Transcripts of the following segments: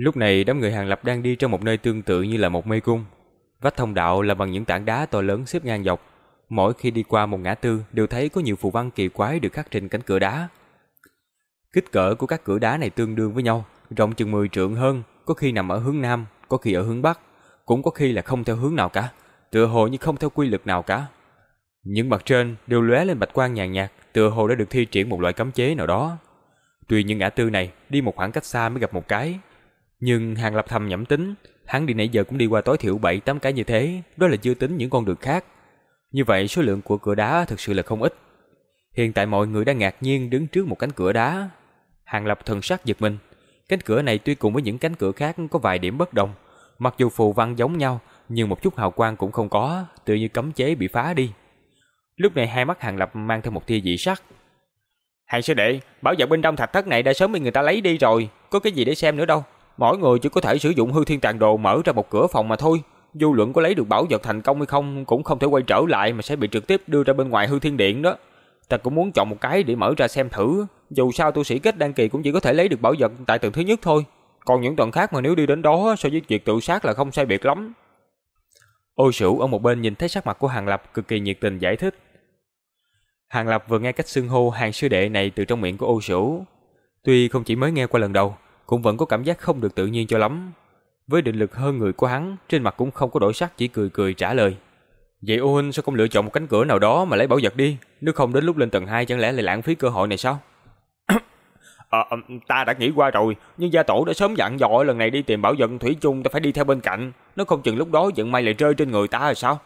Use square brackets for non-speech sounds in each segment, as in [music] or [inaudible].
Lúc này đám người Hàng Lập đang đi trong một nơi tương tự như là một mê cung. Vách thông đạo là bằng những tảng đá to lớn xếp ngang dọc. Mỗi khi đi qua một ngã tư đều thấy có nhiều phù văn kỳ quái được khắc trên cánh cửa đá. Kích cỡ của các cửa đá này tương đương với nhau, rộng chừng 10 trượng hơn, có khi nằm ở hướng nam, có khi ở hướng bắc, cũng có khi là không theo hướng nào cả, tựa hồ như không theo quy luật nào cả. Những mặt trên đều lóe lên bạch quang nhàn nhạt, tựa hồ đã được thi triển một loại cấm chế nào đó. Tuy những ngã tư này đi một khoảng cách xa mới gặp một cái, nhưng Hàng Lập thầm nhẩm tính, hắn đi nãy giờ cũng đi qua tối thiểu 7-8 cái như thế, đó là chưa tính những con đường khác. Như vậy số lượng của cửa đá thực sự là không ít. Hiện tại mọi người đang ngạc nhiên đứng trước một cánh cửa đá. Hàng Lập thần sắc giật mình. Cánh cửa này tuy cùng với những cánh cửa khác có vài điểm bất đồng, mặc dù phù văn giống nhau, nhưng một chút hào quang cũng không có, tự như cấm chế bị phá đi. Lúc này hai mắt Hàng Lập mang theo một tia dị sắc. Hàng sư đệ, bảo vật bên trong thạch thất này đã sớm bị người ta lấy đi rồi, có cái gì để xem nữa đâu. Mỗi người chỉ có thể sử dụng hư thiên tàn đồ mở ra một cửa phòng mà thôi. Dù luận có lấy được bảo vật thành công hay không cũng không thể quay trở lại mà sẽ bị trực tiếp đưa ra bên ngoài hư thiên điện đó. Ta cũng muốn chọn một cái để mở ra xem thử. Dù sao tu sĩ kết đăng kỳ cũng chỉ có thể lấy được bảo vật tại tầng thứ nhất thôi. Còn những tầng khác mà nếu đi đến đó so với việc tự sát là không sai biệt lắm. Ô Sửu ở một bên nhìn thấy sắc mặt của Hàng Lập cực kỳ nhiệt tình giải thích. Hàng Lập vừa nghe cách xưng hô hàng sư đệ này từ trong miệng của Ô Sửu. Tuy không chỉ mới nghe qua lần đầu, cũng vẫn có cảm giác không được tự nhiên cho lắm. Với định lực hơn người của hắn, trên mặt cũng không có đổi sắc chỉ cười cười trả lời. Vậy ô huynh sao không lựa chọn một cánh cửa nào đó mà lấy bảo vật đi, nếu không đến lúc lên tầng 2 chẳng lẽ lại lãng phí cơ hội này sao? [coughs] à, ta đã nghĩ qua rồi, nhưng gia tổ đã sớm dặn dò lần này đi tìm bảo vật thủy chung ta phải đi theo bên cạnh, nó không chừng lúc đó vận may lại rơi trên người ta rồi sao?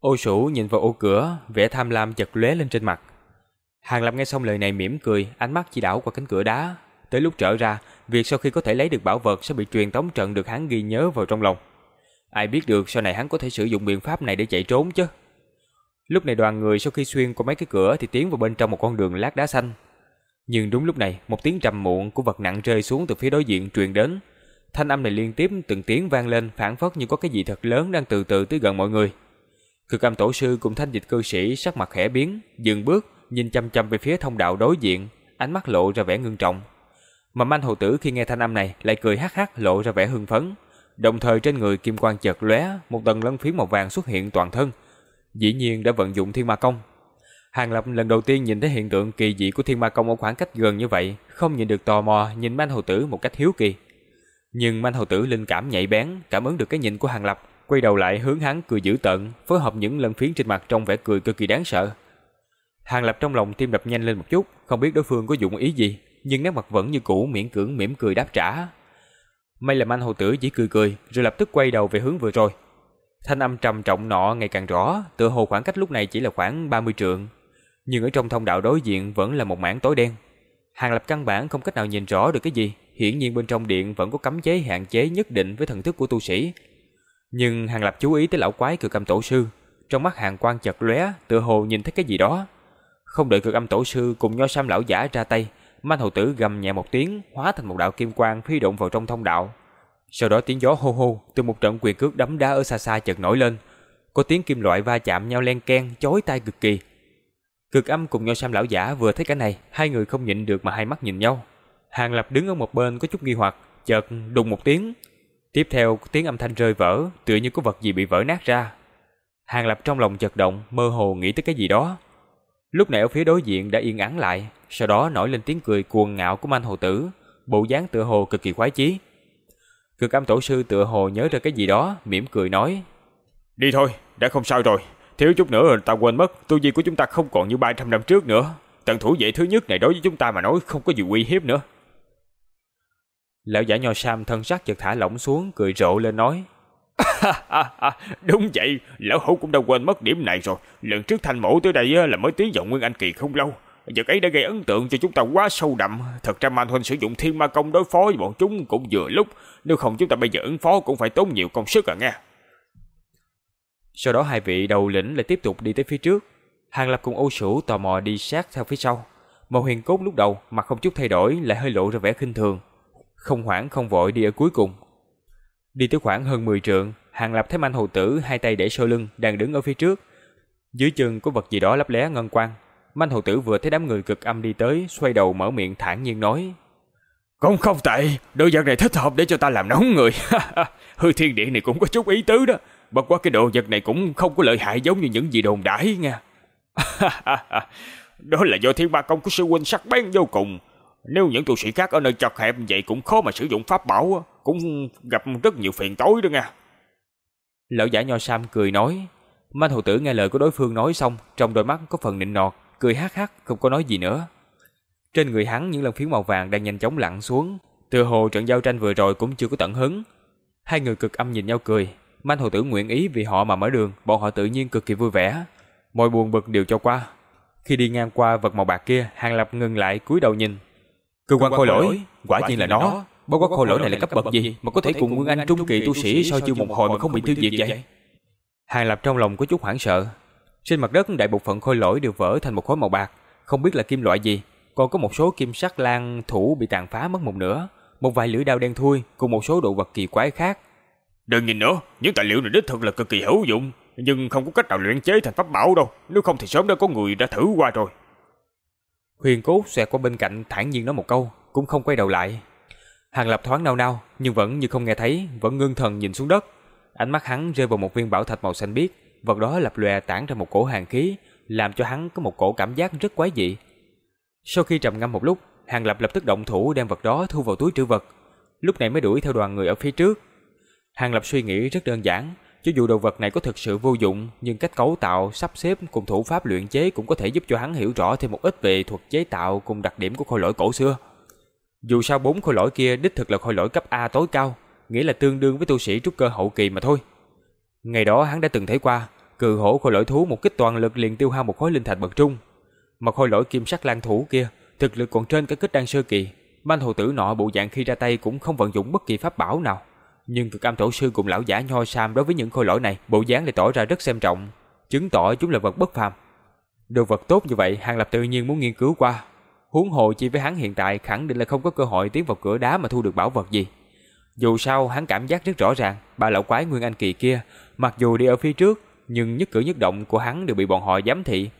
Ô Sủ nhìn vào ô cửa, vẻ tham lam chật lóe lên trên mặt. Hàng Lập nghe xong lời này mỉm cười, ánh mắt chỉ đảo qua cánh cửa đá, Tới lúc trở ra, việc sau khi có thể lấy được bảo vật sẽ bị truyền tống trận được hắn ghi nhớ vào trong lòng. Ai biết được sau này hắn có thể sử dụng biện pháp này để chạy trốn chứ. Lúc này đoàn người sau khi xuyên qua mấy cái cửa thì tiến vào bên trong một con đường lát đá xanh. Nhưng đúng lúc này, một tiếng trầm muộn của vật nặng rơi xuống từ phía đối diện truyền đến. Thanh âm này liên tiếp từng tiếng vang lên phản phất như có cái gì thật lớn đang từ từ tới gần mọi người. Cực âm tổ sư cùng thanh dịch cư sĩ sắc mặt khẽ biến, dừng bước, nhìn chăm chăm về phía thông đạo đối diện, ánh mắt lộ ra vẻ ngưng trọng. Mà manh hầu tử khi nghe thanh âm này lại cười hắc hắc lộ ra vẻ hưng phấn. Đồng thời trên người kim quang chợt lóe, một tầng lân phiến màu vàng xuất hiện toàn thân. Dĩ nhiên đã vận dụng thiên ma công. Hàng Lập lần đầu tiên nhìn thấy hiện tượng kỳ dị của thiên ma công ở khoảng cách gần như vậy, không nhìn được tò mò nhìn manh hầu tử một cách hiếu kỳ. Nhưng manh hầu tử linh cảm nhạy bén, cảm ứng được cái nhìn của Hàng Lập, quay đầu lại hướng hắn cười dữ tợn, phối hợp những lân phiến trên mặt trong vẻ cười cực kỳ đáng sợ. Hàng Lập trong lòng tim đập nhanh lên một chút, không biết đối phương có dụng ý gì, nhưng nét mặt vẫn như cũ miễn cưỡng mỉm cười đáp trả. May là anh hầu tử chỉ cười cười, rồi lập tức quay đầu về hướng vừa rồi. Thanh âm trầm trọng nọ ngày càng rõ, tựa hồ khoảng cách lúc này chỉ là khoảng 30 trượng. Nhưng ở trong thông đạo đối diện vẫn là một mảng tối đen. Hàng lập căn bản không cách nào nhìn rõ được cái gì, hiển nhiên bên trong điện vẫn có cấm chế hạn chế nhất định với thần thức của tu sĩ. Nhưng Hàng lập chú ý tới lão quái cực âm tổ sư, trong mắt hàng quan chật lóe, tựa hồ nhìn thấy cái gì đó. Không đợi cực âm tổ sư cùng nho sam lão giả ra tay, man hầu tử gầm nhẹ một tiếng, hóa thành một đạo kim quang phi động vào trong thông đạo. Sau đó tiếng gió hô hô từ một trận quyền cước đấm đá ở xa xa chợt nổi lên, có tiếng kim loại va chạm nhau len ken, chói tai cực kỳ. Cực âm cùng nhau sam lão giả vừa thấy cái này, hai người không nhịn được mà hai mắt nhìn nhau. Hàng Lập đứng ở một bên có chút nghi hoặc, chợt đùng một tiếng. Tiếp theo tiếng âm thanh rơi vỡ, tựa như có vật gì bị vỡ nát ra. Hàng Lập trong lòng chợt động, mơ hồ nghĩ tới cái gì đó. Lúc này ở phía đối diện đã yên ắng lại, sau đó nổi lên tiếng cười cuồng ngạo của manh hồ tử, bộ dáng tựa hồ cực kỳ khoái chí. Cực âm tổ sư tựa hồ nhớ ra cái gì đó, mỉm cười nói. Đi thôi, đã không sao rồi. Thiếu chút nữa ta quên mất, tu vi của chúng ta không còn như 300 năm trước nữa. Tận thủ vệ thứ nhất này đối với chúng ta mà nói không có gì uy hiếp nữa. Lão giả nho sam thân sắc chợt thả lỏng xuống, cười rộ lên nói. [laughs] Đúng vậy, lão hữu cũng đã quên mất điểm này rồi. Lần trước thanh mổ tới đây là mới tiến vào Nguyên Anh Kỳ không lâu. Vật ấy đã gây ấn tượng cho chúng ta quá sâu đậm. Thật ra Man Huynh sử dụng thiên ma công đối phó với bọn chúng cũng vừa lúc. Nếu không chúng ta bây giờ ứng phó cũng phải tốn nhiều công sức à nghe. Sau đó hai vị đầu lĩnh lại tiếp tục đi tới phía trước. Hàng Lập cùng ô sủ tò mò đi sát theo phía sau. Màu huyền cốt lúc đầu mặt không chút thay đổi lại hơi lộ ra vẻ khinh thường. Không hoảng không vội đi ở cuối cùng. Đi tới khoảng hơn 10 trượng, Hàng Lập thấy manh hồ tử hai tay để sau lưng đang đứng ở phía trước. Dưới chân có vật gì đó lấp lé ngân quang, Manh hồ tử vừa thấy đám người cực âm đi tới, xoay đầu mở miệng thản nhiên nói. Cũng không tệ, đồ vật này thích hợp để cho ta làm nóng người. [laughs] Hư thiên điện này cũng có chút ý tứ đó. Bất quá cái đồ vật này cũng không có lợi hại giống như những gì đồn đãi nha. [laughs] đó là do thiên ba công của sư huynh sắc bén vô cùng. Nếu những tu sĩ khác ở nơi chật hẹp vậy cũng khó mà sử dụng pháp bảo, cũng gặp rất nhiều phiền tối đó nha. Lão giả nho sam cười nói. Manh hồ tử nghe lời của đối phương nói xong, trong đôi mắt có phần nịnh nọt, cười hắc hắc, không có nói gì nữa. Trên người hắn những lông phiến màu vàng đang nhanh chóng lặn xuống, tựa hồ trận giao tranh vừa rồi cũng chưa có tận hứng. Hai người cực âm nhìn nhau cười, Manh hồ tử nguyện ý vì họ mà mở đường, bọn họ tự nhiên cực kỳ vui vẻ. Mọi buồn bực đều cho qua. Khi đi ngang qua vật màu bạc kia, Hàng Lập ngừng lại cúi đầu nhìn. Cơ quan khôi lỗi, quả nhiên là nó. Bất quá khôi lỗi này là cấp bậc gì mà có thể cùng Nguyên Anh trung kỳ tu sĩ so chiêu một hồi mà không bị tiêu diệt vậy? Hàng Lập trong lòng có chút hoảng sợ. Trên mặt đất đại bộ phận khôi lỗi đều vỡ thành một khối màu bạc, không biết là kim loại gì, còn có một số kim sắc lan thủ bị tàn phá mất một nửa, một vài lưỡi đao đen thui cùng một số đồ vật kỳ quái khác. Đừng nhìn nữa, những tài liệu này đích thực là cực kỳ hữu dụng, nhưng không có cách nào luyện chế thành pháp bảo đâu, nếu không thì sớm đã có người đã thử qua rồi. Huyền Cốt xoẹt qua bên cạnh thản nhiên nói một câu, cũng không quay đầu lại. Hàng Lập thoáng nao nao, nhưng vẫn như không nghe thấy, vẫn ngưng thần nhìn xuống đất. Ánh mắt hắn rơi vào một viên bảo thạch màu xanh biếc, vật đó lập lòe tản ra một cổ hàn khí, làm cho hắn có một cổ cảm giác rất quái dị. Sau khi trầm ngâm một lúc, Hàng Lập lập tức động thủ đem vật đó thu vào túi trữ vật. Lúc này mới đuổi theo đoàn người ở phía trước. Hàng Lập suy nghĩ rất đơn giản, cho dù đồ vật này có thực sự vô dụng, nhưng cách cấu tạo, sắp xếp cùng thủ pháp luyện chế cũng có thể giúp cho hắn hiểu rõ thêm một ít về thuật chế tạo cùng đặc điểm của khôi lỗi cổ xưa. Dù sao bốn khôi lỗi kia đích thực là khôi lỗi cấp A tối cao, nghĩa là tương đương với tu sĩ trúc cơ hậu kỳ mà thôi. Ngày đó hắn đã từng thấy qua, cự hổ khôi lỗi thú một kích toàn lực liền tiêu hao một khối linh thạch bậc trung. Mà khôi lỗi kim sắc lan thủ kia, thực lực còn trên cả kích đan sơ kỳ, manh hồ tử nọ bộ dạng khi ra tay cũng không vận dụng bất kỳ pháp bảo nào. Nhưng cực âm tổ sư cùng lão giả nho sam đối với những khôi lỗi này, bộ dáng lại tỏ ra rất xem trọng, chứng tỏ chúng là vật bất phàm. Đồ vật tốt như vậy, Hàng Lập tự nhiên muốn nghiên cứu qua. Huống hồ chi với hắn hiện tại khẳng định là không có cơ hội tiến vào cửa đá mà thu được bảo vật gì. Dù sao hắn cảm giác rất rõ ràng, bà lão quái Nguyên Anh kỳ kia, mặc dù đi ở phía trước, nhưng nhất cử nhất động của hắn đều bị bọn họ giám thị.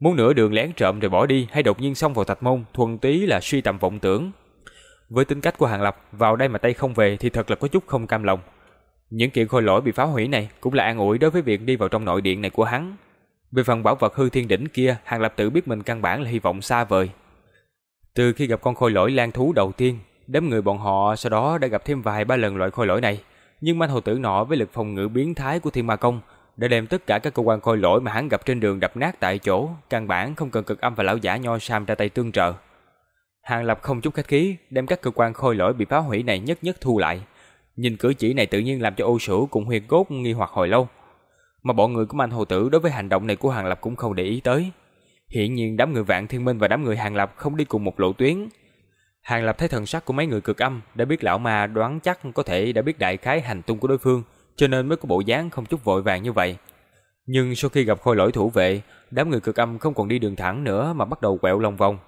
Muốn nửa đường lén trộm rồi bỏ đi hay đột nhiên xông vào thạch môn, thuần túy là suy tầm vọng tưởng. Với tính cách của Hàng Lập, vào đây mà tay không về thì thật là có chút không cam lòng. Những kiện khôi lỗi bị phá hủy này cũng là an ủi đối với việc đi vào trong nội điện này của hắn. Về phần bảo vật hư thiên đỉnh kia, Hàng Lập tự biết mình căn bản là hy vọng xa vời. Từ khi gặp con khôi lỗi lan thú đầu tiên, đám người bọn họ sau đó đã gặp thêm vài ba lần loại khôi lỗi này. Nhưng manh hồ tử nọ với lực phòng ngự biến thái của thiên ma công đã đem tất cả các cơ quan khôi lỗi mà hắn gặp trên đường đập nát tại chỗ, căn bản không cần cực âm và lão giả nho sam ra tay tương trợ. Hàng Lập không chút khách khí, đem các cơ quan khôi lỗi bị phá hủy này nhất nhất thu lại. Nhìn cử chỉ này tự nhiên làm cho ô sửu cùng huyền cốt nghi hoặc hồi lâu. Mà bọn người của manh Hồ Tử đối với hành động này của Hàng Lập cũng không để ý tới. Hiện nhiên đám người Vạn Thiên Minh và đám người Hàng Lập không đi cùng một lộ tuyến. Hàng Lập thấy thần sắc của mấy người cực âm, đã biết lão ma đoán chắc có thể đã biết đại khái hành tung của đối phương, cho nên mới có bộ dáng không chút vội vàng như vậy. Nhưng sau khi gặp khôi lỗi thủ vệ, đám người cực âm không còn đi đường thẳng nữa mà bắt đầu quẹo lòng vòng.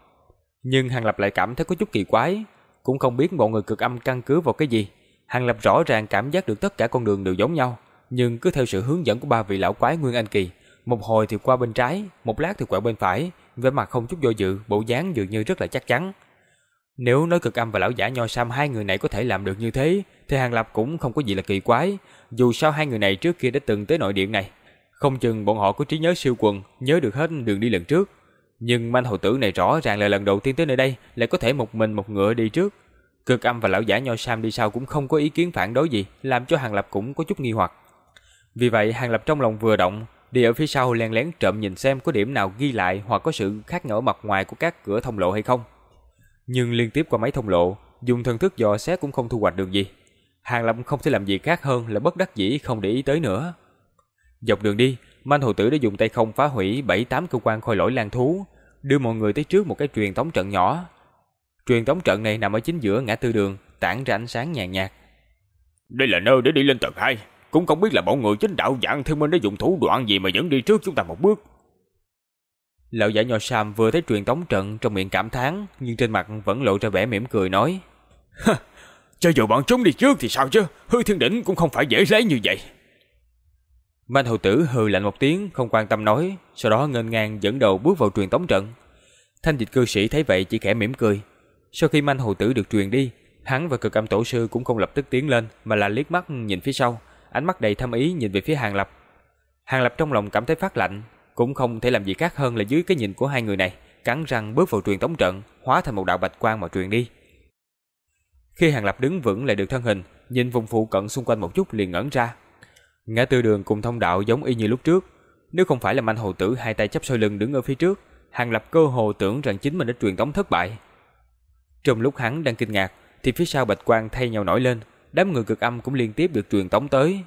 Nhưng Hàng Lập lại cảm thấy có chút kỳ quái, cũng không biết bọn người cực âm căn cứ vào cái gì. Hàng Lập rõ ràng cảm giác được tất cả con đường đều giống nhau, nhưng cứ theo sự hướng dẫn của ba vị lão quái Nguyên Anh Kỳ, một hồi thì qua bên trái, một lát thì quẹo bên phải, vẻ mặt không chút do dự, bộ dáng dường như rất là chắc chắn. Nếu nói cực âm và lão giả nho sam hai người này có thể làm được như thế, thì Hàng Lập cũng không có gì là kỳ quái, dù sao hai người này trước kia đã từng tới nội điện này. Không chừng bọn họ có trí nhớ siêu quần, nhớ được hết đường đi lần trước. Nhưng manh hầu tử này rõ ràng là lần đầu tiên tới nơi đây, lại có thể một mình một ngựa đi trước. Cực âm và lão giả nho sam đi sau cũng không có ý kiến phản đối gì, làm cho Hàng Lập cũng có chút nghi hoặc. Vì vậy Hàng Lập trong lòng vừa động, đi ở phía sau len lén trộm nhìn xem có điểm nào ghi lại hoặc có sự khác nhau mặt ngoài của các cửa thông lộ hay không. Nhưng liên tiếp qua mấy thông lộ, dùng thần thức dò xét cũng không thu hoạch được gì. Hàng lâm không thể làm gì khác hơn là bất đắc dĩ không để ý tới nữa. Dọc đường đi, Manh Hồ Tử đã dùng tay không phá hủy bảy tám cơ quan khôi lỗi lan thú, đưa mọi người tới trước một cái truyền tống trận nhỏ. Truyền tống trận này nằm ở chính giữa ngã tư đường, tản ra ánh sáng nhàn nhạt. Đây là nơi để đi lên tầng 2, cũng không biết là bọn người chính đạo dạng thiên minh đã dùng thủ đoạn gì mà dẫn đi trước chúng ta một bước. Lão giả nho Sam vừa thấy truyền tống trận trong miệng cảm thán, nhưng trên mặt vẫn lộ ra vẻ mỉm cười nói: "Cho dù bọn chúng đi trước thì sao chứ, hư thiên đỉnh cũng không phải dễ lấy như vậy." Manh hầu tử hừ lạnh một tiếng, không quan tâm nói, sau đó ngênh ngang dẫn đầu bước vào truyền tống trận. Thanh dịch cư sĩ thấy vậy chỉ khẽ mỉm cười. Sau khi manh hồ tử được truyền đi, hắn và cực âm tổ sư cũng không lập tức tiến lên mà là liếc mắt nhìn phía sau, ánh mắt đầy thâm ý nhìn về phía Hàng Lập. Hàng Lập trong lòng cảm thấy phát lạnh, cũng không thể làm gì khác hơn là dưới cái nhìn của hai người này, cắn răng bước vào truyền tống trận, hóa thành một đạo bạch quang mà truyền đi. Khi Hàng Lập đứng vững lại được thân hình, nhìn vùng phụ cận xung quanh một chút liền ngẩn ra. Ngã tư đường cùng thông đạo giống y như lúc trước, nếu không phải là manh hồ tử hai tay chấp sau lưng đứng ở phía trước, Hàng Lập cơ hồ tưởng rằng chính mình đã truyền tống thất bại. Trong lúc hắn đang kinh ngạc, thì phía sau bạch quang thay nhau nổi lên, đám người cực âm cũng liên tiếp được truyền tống tới.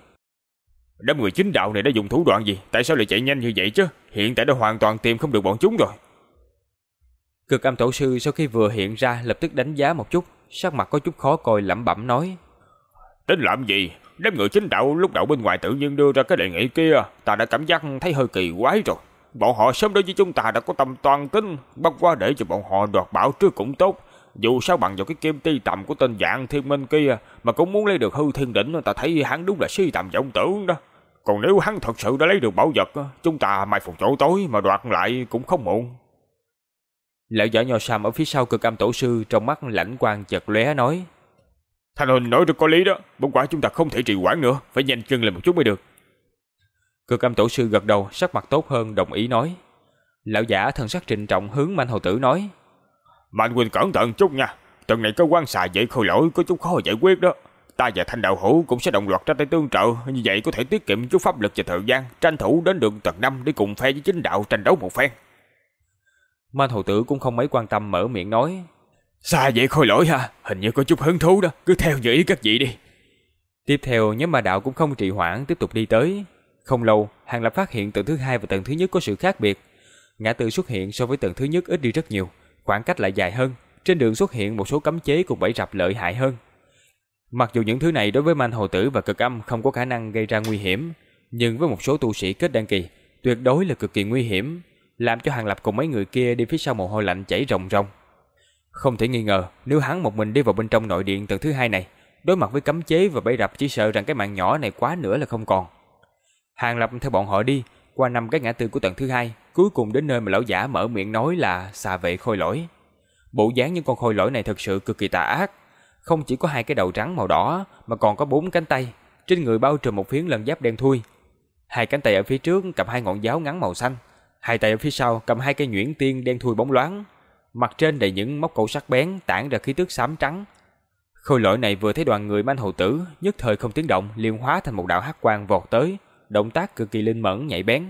Đám người chính đạo này đã dùng thủ đoạn gì? Tại sao lại chạy nhanh như vậy chứ? Hiện tại đã hoàn toàn tìm không được bọn chúng rồi. Cực âm tổ sư sau khi vừa hiện ra lập tức đánh giá một chút, sắc mặt có chút khó coi lẩm bẩm nói. Tính làm gì? Đám người chính đạo lúc đầu bên ngoài tự nhiên đưa ra cái đề nghị kia, ta đã cảm giác thấy hơi kỳ quái rồi. Bọn họ sớm đối với chúng ta đã có tâm toàn tính, bắt qua để cho bọn họ đoạt bảo trước cũng tốt. Dù sao bằng vào cái kim ti tầm của tên dạng thiên minh kia mà cũng muốn lấy được hư thiên đỉnh, ta thấy hắn đúng là si tầm vọng tưởng đó. Còn nếu hắn thật sự đã lấy được bảo vật, chúng ta mai phục chỗ tối mà đoạt lại cũng không muộn. Lão giả nho sam ở phía sau cực âm tổ sư trong mắt lãnh quang chợt lóe nói. Thanh Huỳnh nói rất có lý đó, bỗng quả chúng ta không thể trì hoãn nữa, phải nhanh chân lên một chút mới được. Cực âm tổ sư gật đầu, sắc mặt tốt hơn đồng ý nói. Lão giả thần sắc trịnh trọng hướng Mạnh Hầu Tử nói. Mạnh Huynh cẩn thận chút nha, tuần này cơ quan xà dậy khôi lỗi có chút khó giải quyết đó. Ta và Thanh Đạo Hữu cũng sẽ đồng loạt ra tay tương trợ, như vậy có thể tiết kiệm chút pháp lực và thời gian, tranh thủ đến được tầng năm để cùng phe với chính đạo tranh đấu một phen. Mạnh Hầu Tử cũng không mấy quan tâm mở miệng nói. Xa vậy khôi lỗi ha, hình như có chút hứng thú đó, cứ theo như ý các vị đi. Tiếp theo nhóm ma đạo cũng không trì hoãn tiếp tục đi tới. Không lâu, Hàng Lập phát hiện tầng thứ hai và tầng thứ nhất có sự khác biệt. Ngã tư xuất hiện so với tầng thứ nhất ít đi rất nhiều, khoảng cách lại dài hơn. Trên đường xuất hiện một số cấm chế cùng bẫy rập lợi hại hơn. Mặc dù những thứ này đối với manh hồ tử và cực âm không có khả năng gây ra nguy hiểm, nhưng với một số tu sĩ kết đăng kỳ, tuyệt đối là cực kỳ nguy hiểm, làm cho Hàng Lập cùng mấy người kia đi phía sau mồ hôi lạnh chảy ròng ròng. Không thể nghi ngờ, nếu hắn một mình đi vào bên trong nội điện tầng thứ hai này, đối mặt với cấm chế và bẫy rập chỉ sợ rằng cái mạng nhỏ này quá nữa là không còn. Hàng Lập theo bọn họ đi, qua năm cái ngã tư của tầng thứ hai, cuối cùng đến nơi mà lão giả mở miệng nói là xà vệ khôi lỗi. Bộ dáng những con khôi lỗi này thật sự cực kỳ tà ác, không chỉ có hai cái đầu trắng màu đỏ mà còn có bốn cánh tay, trên người bao trùm một phiến lân giáp đen thui. Hai cánh tay ở phía trước cầm hai ngọn giáo ngắn màu xanh, hai tay ở phía sau cầm hai cây nhuyễn tiên đen thui bóng loáng, mặt trên đầy những móc cẩu sắc bén tản ra khí tức xám trắng. Khôi lỗi này vừa thấy đoàn người manh hầu tử, nhất thời không tiếng động, liền hóa thành một đạo hắc quang vọt tới, động tác cực kỳ linh mẫn nhạy bén.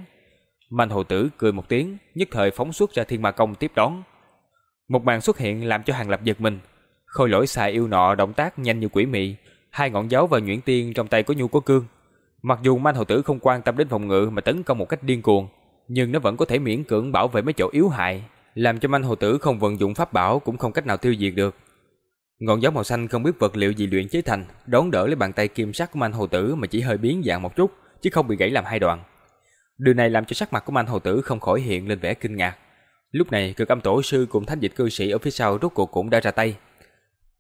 Mạnh hồ tử cười một tiếng, nhất thời phóng xuất ra thiên ma công tiếp đón. Một màn xuất hiện làm cho hàng lập giật mình. Khôi lỗi xài yêu nọ động tác nhanh như quỷ mị, hai ngọn giáo và nhuyễn tiên trong tay có nhu có cương. Mặc dù manh hồ tử không quan tâm đến phòng ngự mà tấn công một cách điên cuồng, nhưng nó vẫn có thể miễn cưỡng bảo vệ mấy chỗ yếu hại, làm cho manh hồ tử không vận dụng pháp bảo cũng không cách nào tiêu diệt được. Ngọn giáo màu xanh không biết vật liệu gì luyện chế thành, đón đỡ lấy bàn tay kim sắc của manh hồ tử mà chỉ hơi biến dạng một chút, chứ không bị gãy làm hai đoạn. Điều này làm cho sắc mặt của manh hồ tử không khỏi hiện lên vẻ kinh ngạc. Lúc này, cực âm tổ sư cùng thánh dịch cư sĩ ở phía sau rốt cuộc cũng đã ra tay.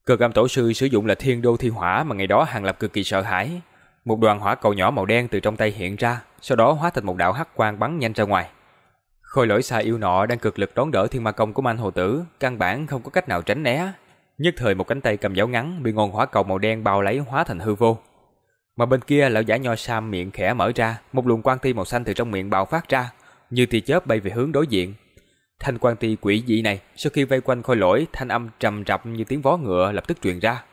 Cực âm tổ sư sử dụng là thiên đô thi hỏa mà ngày đó hàng lập cực kỳ sợ hãi. Một đoàn hỏa cầu nhỏ màu đen từ trong tay hiện ra, sau đó hóa thành một đạo hắc quang bắn nhanh ra ngoài. Khôi lỗi xa yêu nọ đang cực lực đón đỡ thiên ma công của manh hồ tử, căn bản không có cách nào tránh né. Nhất thời một cánh tay cầm giáo ngắn bị ngọn hỏa cầu màu đen bao lấy hóa thành hư vô. Mà bên kia lão giả nho sam miệng khẽ mở ra, một luồng quang ti màu xanh từ trong miệng bạo phát ra, như tia chớp bay về hướng đối diện. Thanh quang ti quỷ dị này, sau khi vây quanh khôi lỗi, thanh âm trầm rập như tiếng vó ngựa lập tức truyền ra.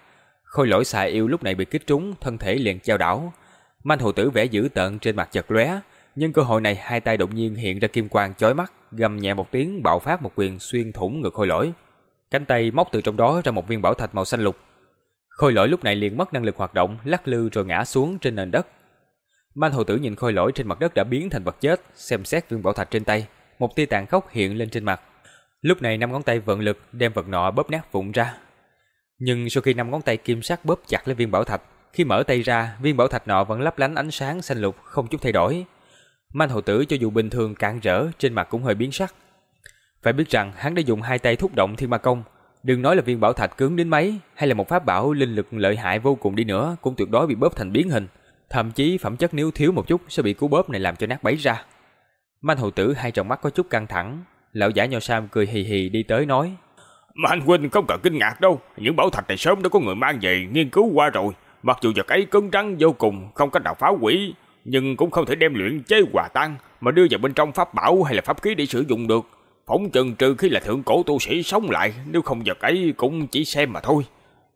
Khôi lỗi xà yêu lúc này bị kích trúng, thân thể liền chao đảo. Manh hồ tử vẽ dữ tợn trên mặt chật lóe, nhưng cơ hội này hai tay đột nhiên hiện ra kim quang chói mắt, gầm nhẹ một tiếng bạo phát một quyền xuyên thủng ngực khôi lỗi. Cánh tay móc từ trong đó ra một viên bảo thạch màu xanh lục. Khôi lỗi lúc này liền mất năng lực hoạt động, lắc lư rồi ngã xuống trên nền đất. Man hồ tử nhìn khôi lỗi trên mặt đất đã biến thành vật chết, xem xét viên bảo thạch trên tay, một tia tàn khốc hiện lên trên mặt. Lúc này năm ngón tay vận lực đem vật nọ bóp nát vụn ra. Nhưng sau khi năm ngón tay kim sắc bóp chặt lấy viên bảo thạch, khi mở tay ra, viên bảo thạch nọ vẫn lấp lánh ánh sáng xanh lục, không chút thay đổi. Man hồ tử cho dù bình thường cạn rỡ, trên mặt cũng hơi biến sắc. Phải biết rằng hắn đã dùng hai tay thúc động thiên ma công, đừng nói là viên bảo thạch cứng đến mấy, hay là một pháp bảo linh lực lợi hại vô cùng đi nữa, cũng tuyệt đối bị bóp thành biến hình. Thậm chí phẩm chất nếu thiếu một chút sẽ bị cú bóp này làm cho nát bấy ra. Manh hầu tử hai tròng mắt có chút căng thẳng, lão giả nho sam cười hì hì đi tới nói: Manh huynh không cần kinh ngạc đâu, những bảo thạch này sớm đã có người mang về nghiên cứu qua rồi. Mặc dù vật ấy cứng rắn vô cùng, không cách nào phá hủy, nhưng cũng không thể đem luyện chế hòa tan mà đưa vào bên trong pháp bảo hay là pháp khí để sử dụng được. Phỏng chừng trừ khi là thượng cổ tu sĩ sống lại, nếu không vật ấy cũng chỉ xem mà thôi.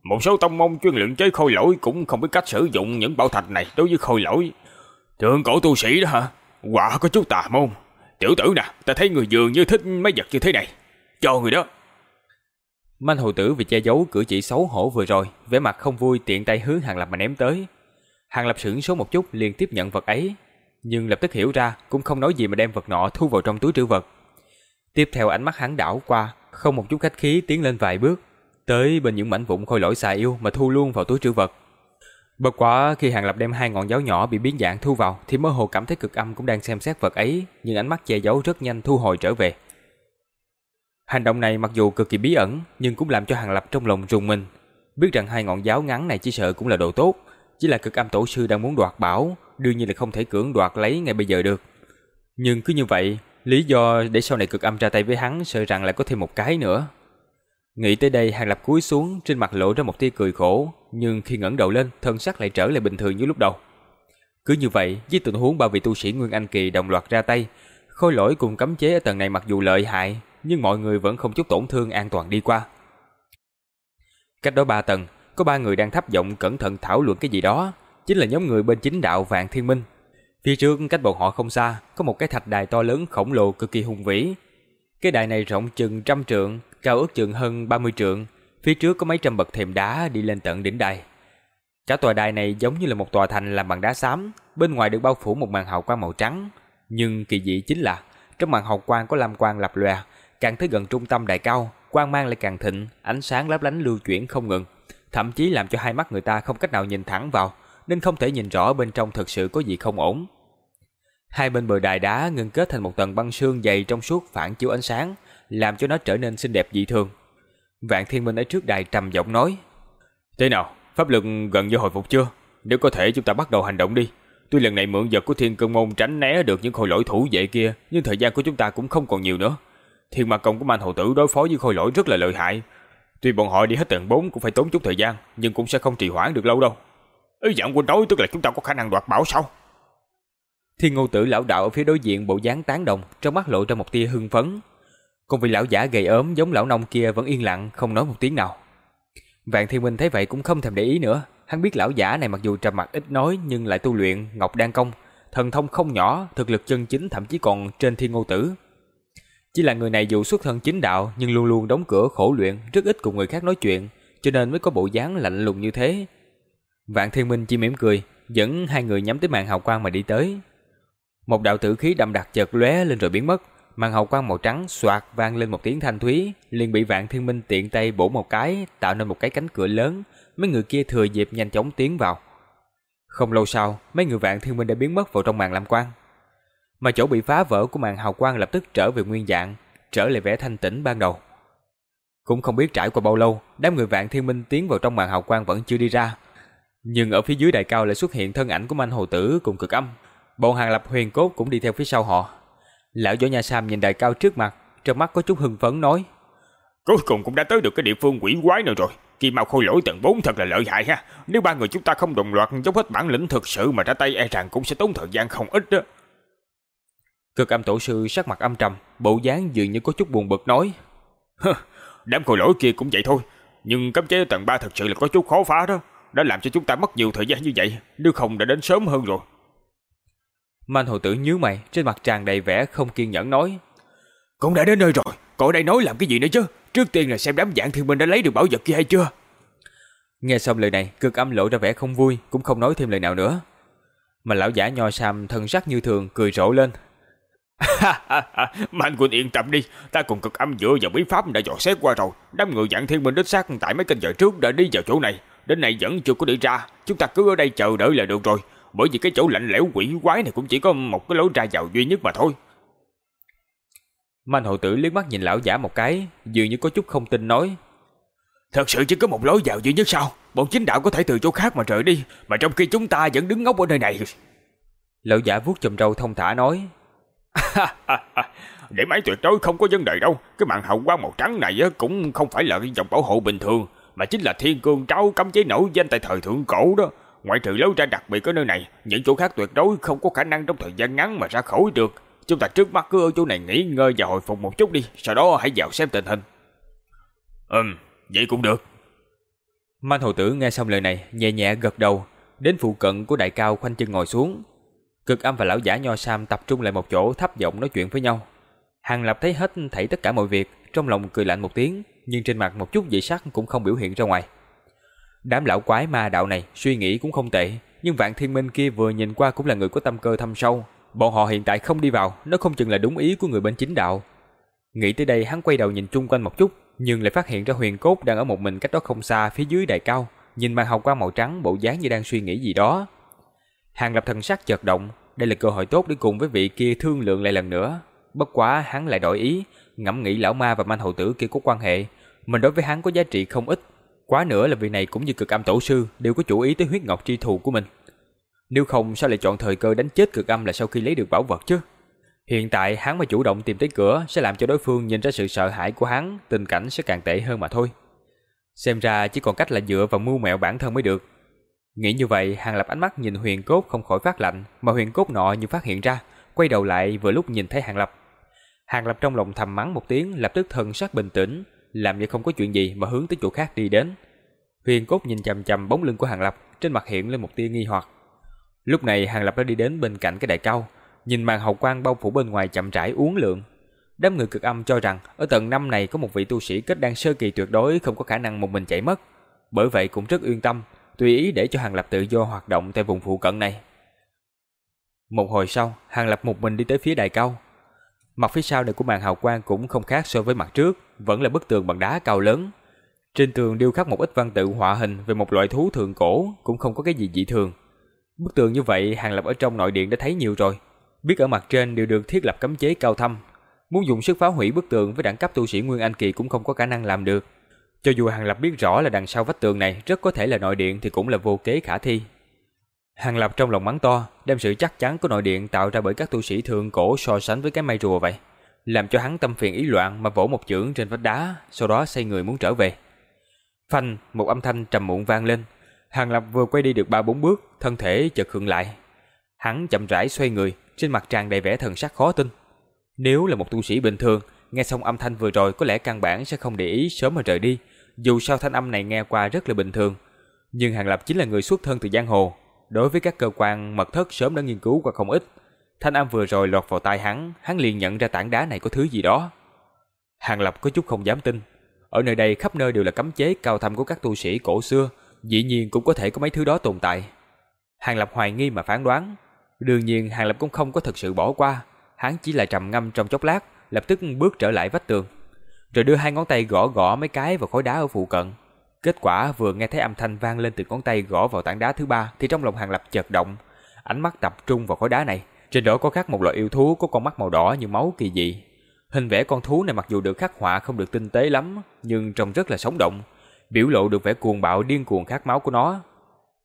Một số tông môn chuyên luyện chế khôi lỗi cũng không biết cách sử dụng những bảo thạch này đối với khôi lỗi. Thượng cổ tu sĩ đó hả? Quả có chút tà môn. Tiểu tử nè, ta thấy người dường như thích mấy vật như thế này. Cho người đó. Manh hồ tử vì che giấu cử chỉ xấu hổ vừa rồi, vẻ mặt không vui tiện tay hướng Hàng Lập mà ném tới. Hàng Lập sững số một chút liền tiếp nhận vật ấy, nhưng lập tức hiểu ra cũng không nói gì mà đem vật nọ thu vào trong túi trữ vật. Tiếp theo ánh mắt hắn đảo qua, không một chút khách khí tiến lên vài bước, tới bên những mảnh vụn khôi lỗi xà yêu mà thu luôn vào túi trữ vật. Bất quá khi Hàng Lập đem hai ngọn giáo nhỏ bị biến dạng thu vào thì mơ hồ cảm thấy cực âm cũng đang xem xét vật ấy, nhưng ánh mắt che giấu rất nhanh thu hồi trở về. Hành động này mặc dù cực kỳ bí ẩn, nhưng cũng làm cho Hàng Lập trong lòng rùng mình. Biết rằng hai ngọn giáo ngắn này chỉ sợ cũng là đồ tốt, chỉ là cực âm tổ sư đang muốn đoạt bảo, đương nhiên là không thể cưỡng đoạt lấy ngay bây giờ được. Nhưng cứ như vậy, lý do để sau này cực âm ra tay với hắn sợ rằng lại có thêm một cái nữa. Nghĩ tới đây Hàng Lập cúi xuống, trên mặt lộ ra một tia cười khổ, nhưng khi ngẩng đầu lên, thân sắc lại trở lại bình thường như lúc đầu. Cứ như vậy, với tình huống ba vị tu sĩ Nguyên Anh Kỳ đồng loạt ra tay, khôi lỗi cùng cấm chế ở tầng này mặc dù lợi hại, nhưng mọi người vẫn không chút tổn thương an toàn đi qua. Cách đó ba tầng, có ba người đang thấp giọng cẩn thận thảo luận cái gì đó, chính là nhóm người bên chính đạo Vạn Thiên Minh. Phía trước cách bọn họ không xa, có một cái thạch đài to lớn khổng lồ cực kỳ hùng vĩ. Cái đài này rộng chừng trăm trượng, cao ước chừng hơn 30 trượng, phía trước có mấy trăm bậc thềm đá đi lên tận đỉnh đài. Cả tòa đài này giống như là một tòa thành làm bằng đá xám, bên ngoài được bao phủ một màn hào quang màu trắng, nhưng kỳ dị chính là trong màn hào quang có lam quang lập lòe, càng tới gần trung tâm đài cao, quang mang lại càng thịnh, ánh sáng lấp lánh lưu chuyển không ngừng, thậm chí làm cho hai mắt người ta không cách nào nhìn thẳng vào, nên không thể nhìn rõ bên trong thực sự có gì không ổn. Hai bên bờ đài đá ngưng kết thành một tầng băng sương dày trong suốt phản chiếu ánh sáng, làm cho nó trở nên xinh đẹp dị thường. Vạn Thiên Minh ở trước đài trầm giọng nói: "Thế nào, pháp lực gần như hồi phục chưa? Nếu có thể chúng ta bắt đầu hành động đi. Tuy lần này mượn vật của Thiên Cương môn tránh né được những khôi lỗi thủ vệ kia, nhưng thời gian của chúng ta cũng không còn nhiều nữa. Thiên Ma công của Man hầu tử đối phó với khôi lỗi rất là lợi hại. Tuy bọn họ đi hết tầng 4 cũng phải tốn chút thời gian, nhưng cũng sẽ không trì hoãn được lâu đâu." Ý dạng quân đối tức là chúng ta có khả năng đoạt bảo sao? Thiên ngô tử lão đạo ở phía đối diện bộ dáng tán đồng, trong mắt lộ ra một tia hưng phấn. Còn vị lão giả gầy ốm giống lão nông kia vẫn yên lặng, không nói một tiếng nào. Vạn Thiên Minh thấy vậy cũng không thèm để ý nữa, hắn biết lão giả này mặc dù trầm mặc ít nói nhưng lại tu luyện Ngọc Đan công, thần thông không nhỏ, thực lực chân chính thậm chí còn trên Thiên Ngô Tử. Chỉ là người này dù xuất thân chính đạo nhưng luôn luôn đóng cửa khổ luyện, rất ít cùng người khác nói chuyện, cho nên mới có bộ dáng lạnh lùng như thế. Vạn Thiên Minh chỉ mỉm cười, dẫn hai người nhắm tới màn hào quang mà đi tới. Một đạo tử khí đậm đặc chợt lóe lên rồi biến mất, màn hào quang màu trắng xoạt vang lên một tiếng thanh thúy, liền bị Vạn Thiên Minh tiện tay bổ một cái, tạo nên một cái cánh cửa lớn, mấy người kia thừa dịp nhanh chóng tiến vào. Không lâu sau, mấy người Vạn Thiên Minh đã biến mất vào trong màn lam quang. Mà chỗ bị phá vỡ của màn hào quang lập tức trở về nguyên dạng, trở lại vẻ thanh tĩnh ban đầu. Cũng không biết trải qua bao lâu, đám người Vạn Thiên Minh tiến vào trong màn hào quang vẫn chưa đi ra, nhưng ở phía dưới đại cao lại xuất hiện thân ảnh của manh hồ tử cùng cực âm. Bọn hàng lập huyền cốt cũng đi theo phía sau họ. Lão Võ Nha Sam nhìn đại cao trước mặt, trong mắt có chút hưng phấn nói. Cuối cùng cũng đã tới được cái địa phương quỷ quái nào rồi. Kỳ mạo khôi lỗi tầng 4 thật là lợi hại ha. Nếu ba người chúng ta không đồng loạt dốc hết bản lĩnh thực sự mà ra tay e rằng cũng sẽ tốn thời gian không ít đó. Cực âm tổ sư sắc mặt âm trầm, bộ dáng dường như có chút buồn bực nói. Đám khôi lỗi kia cũng vậy thôi. Nhưng cấm chế tầng 3 thật sự là có chút khó phá đó đã làm cho chúng ta mất nhiều thời gian như vậy, nếu không đã đến sớm hơn rồi. Man hồ tử nhíu mày, trên mặt tràn đầy vẻ không kiên nhẫn nói. Cũng đã đến nơi rồi, cậu đây nói làm cái gì nữa chứ? Trước tiên là xem đám dạng thiên minh đã lấy được bảo vật kia hay chưa? Nghe xong lời này, cực âm lộ ra vẻ không vui, cũng không nói thêm lời nào nữa. Mà lão giả nho sam thân sắc như thường, cười rộ lên. [laughs] mà anh Quỳnh yên tâm đi, ta cùng cực âm dựa vào bí pháp đã dò xét qua rồi. Đám người dạng thiên minh đích xác tại mấy kênh giờ trước đã đi vào chỗ này, Đến nay vẫn chưa có đi ra. Chúng ta cứ ở đây chờ đợi là được rồi. Bởi vì cái chỗ lạnh lẽo quỷ quái này Cũng chỉ có một cái lối ra vào duy nhất mà thôi. Manh hậu tử liếc mắt nhìn lão giả một cái Dường như có chút không tin nói. Thật sự chỉ có một lối vào duy nhất sao? Bọn chính đạo có thể từ chỗ khác mà rời đi Mà trong khi chúng ta vẫn đứng ngốc ở nơi này. Lão giả vuốt chùm râu thông thả nói. [laughs] Để máy tuyệt đối không có vấn đề đâu. Cái màn hậu quang màu trắng này cũng không phải là dòng bảo hộ bình thường, mà chính là thiên cương tráo cấm chế nổi danh tại thời thượng cổ đó. Ngoại trừ lối ra đặc biệt ở nơi này, những chỗ khác tuyệt đối không có khả năng trong thời gian ngắn mà ra khỏi được. Chúng ta trước mắt cứ ở chỗ này nghỉ ngơi và hồi phục một chút đi, sau đó hãy vào xem tình hình. Ừm, vậy cũng được. Man hồ tử nghe xong lời này, nhẹ nhẹ gật đầu, đến phụ cận của đại cao khoanh chân ngồi xuống. Cực âm và lão giả nho sam tập trung lại một chỗ thấp giọng nói chuyện với nhau. Hàng Lập thấy hết thảy tất cả mọi việc, trong lòng cười lạnh một tiếng, nhưng trên mặt một chút dị sắc cũng không biểu hiện ra ngoài. Đám lão quái ma đạo này suy nghĩ cũng không tệ, nhưng Vạn Thiên Minh kia vừa nhìn qua cũng là người có tâm cơ thâm sâu, bọn họ hiện tại không đi vào, nó không chừng là đúng ý của người bên chính đạo. Nghĩ tới đây hắn quay đầu nhìn chung quanh một chút, nhưng lại phát hiện ra Huyền Cốt đang ở một mình cách đó không xa phía dưới đài cao, nhìn màn hào quang màu trắng bộ dáng như đang suy nghĩ gì đó. Hàng Lập thần sắc chợt động, đây là cơ hội tốt để cùng với vị kia thương lượng lại lần nữa. Bất quá hắn lại đổi ý, ngẫm nghĩ lão ma và manh hậu tử kia có quan hệ, mình đối với hắn có giá trị không ít. Quá nữa là vị này cũng như cực âm tổ sư đều có chủ ý tới huyết ngọc tri thù của mình. Nếu không sao lại chọn thời cơ đánh chết cực âm là sau khi lấy được bảo vật chứ? Hiện tại hắn mà chủ động tìm tới cửa sẽ làm cho đối phương nhìn ra sự sợ hãi của hắn, tình cảnh sẽ càng tệ hơn mà thôi. Xem ra chỉ còn cách là dựa vào mưu mẹo bản thân mới được. Nghĩ như vậy, Hàng Lập ánh mắt nhìn huyền cốt không khỏi phát lạnh, mà huyền cốt nọ như phát hiện ra, quay đầu lại vừa lúc nhìn thấy Hàng Lập. Hàng Lập trong lòng thầm mắng một tiếng, lập tức thần sắc bình tĩnh, làm như không có chuyện gì mà hướng tới chỗ khác đi đến. Huyền cốt nhìn chằm chằm bóng lưng của Hàng Lập, trên mặt hiện lên một tia nghi hoặc. Lúc này Hàng Lập đã đi đến bên cạnh cái đại cao, nhìn màn hậu quang bao phủ bên ngoài chậm rãi uốn lượn. Đám người cực âm cho rằng ở tầng năm này có một vị tu sĩ kết đang sơ kỳ tuyệt đối không có khả năng một mình chạy mất, bởi vậy cũng rất yên tâm, tùy ý để cho Hàng Lập tự do hoạt động tại vùng phụ cận này. Một hồi sau, Hàng Lập một mình đi tới phía đại cao. Mặt phía sau này của màn hào quang cũng không khác so với mặt trước, vẫn là bức tường bằng đá cao lớn. Trên tường điêu khắc một ít văn tự họa hình về một loại thú thượng cổ, cũng không có cái gì dị thường. Bức tường như vậy Hàng Lập ở trong nội điện đã thấy nhiều rồi. Biết ở mặt trên đều được thiết lập cấm chế cao thâm. Muốn dùng sức phá hủy bức tường với đẳng cấp tu sĩ Nguyên Anh Kỳ cũng không có khả năng làm được. Cho dù Hàng Lập biết rõ là đằng sau vách tường này rất có thể là nội điện thì cũng là vô kế khả thi. Hàng Lập trong lòng mắng to, đem sự chắc chắn của nội điện tạo ra bởi các tu sĩ thượng cổ so sánh với cái mây rùa vậy. Làm cho hắn tâm phiền ý loạn mà vỗ một chưởng trên vách đá, sau đó xoay người muốn trở về. Phanh, một âm thanh trầm muộn vang lên, Hàng Lập vừa quay đi được ba bốn bước, thân thể chợt khựng lại. Hắn chậm rãi xoay người, trên mặt tràn đầy vẻ thần sắc khó tin. Nếu là một tu sĩ bình thường, nghe xong âm thanh vừa rồi có lẽ căn bản sẽ không để ý sớm mà rời đi, dù sao thanh âm này nghe qua rất là bình thường. Nhưng Hàng Lập chính là người xuất thân từ giang hồ, đối với các cơ quan mật thất sớm đã nghiên cứu qua không ít. Thanh âm vừa rồi lọt vào tai hắn, hắn liền nhận ra tảng đá này có thứ gì đó. Hàng Lập có chút không dám tin. Ở nơi đây khắp nơi đều là cấm chế cao thâm của các tu sĩ cổ xưa, dĩ nhiên cũng có thể có mấy thứ đó tồn tại. Hàng Lập hoài nghi mà phán đoán. Đương nhiên Hàng Lập cũng không có thực sự bỏ qua, hắn chỉ là trầm ngâm trong chốc lát, lập tức bước trở lại vách tường, rồi đưa hai ngón tay gõ gõ mấy cái vào khối đá ở phụ cận. Kết quả vừa nghe thấy âm thanh vang lên từ ngón tay gõ vào tảng đá thứ ba thì trong lòng Hàng Lập chợt động, ánh mắt tập trung vào khối đá này. Trên đó có khắc một loại yêu thú có con mắt màu đỏ như máu kỳ dị. Hình vẽ con thú này mặc dù được khắc họa không được tinh tế lắm, nhưng trông rất là sống động, biểu lộ được vẻ cuồng bạo điên cuồng khát máu của nó.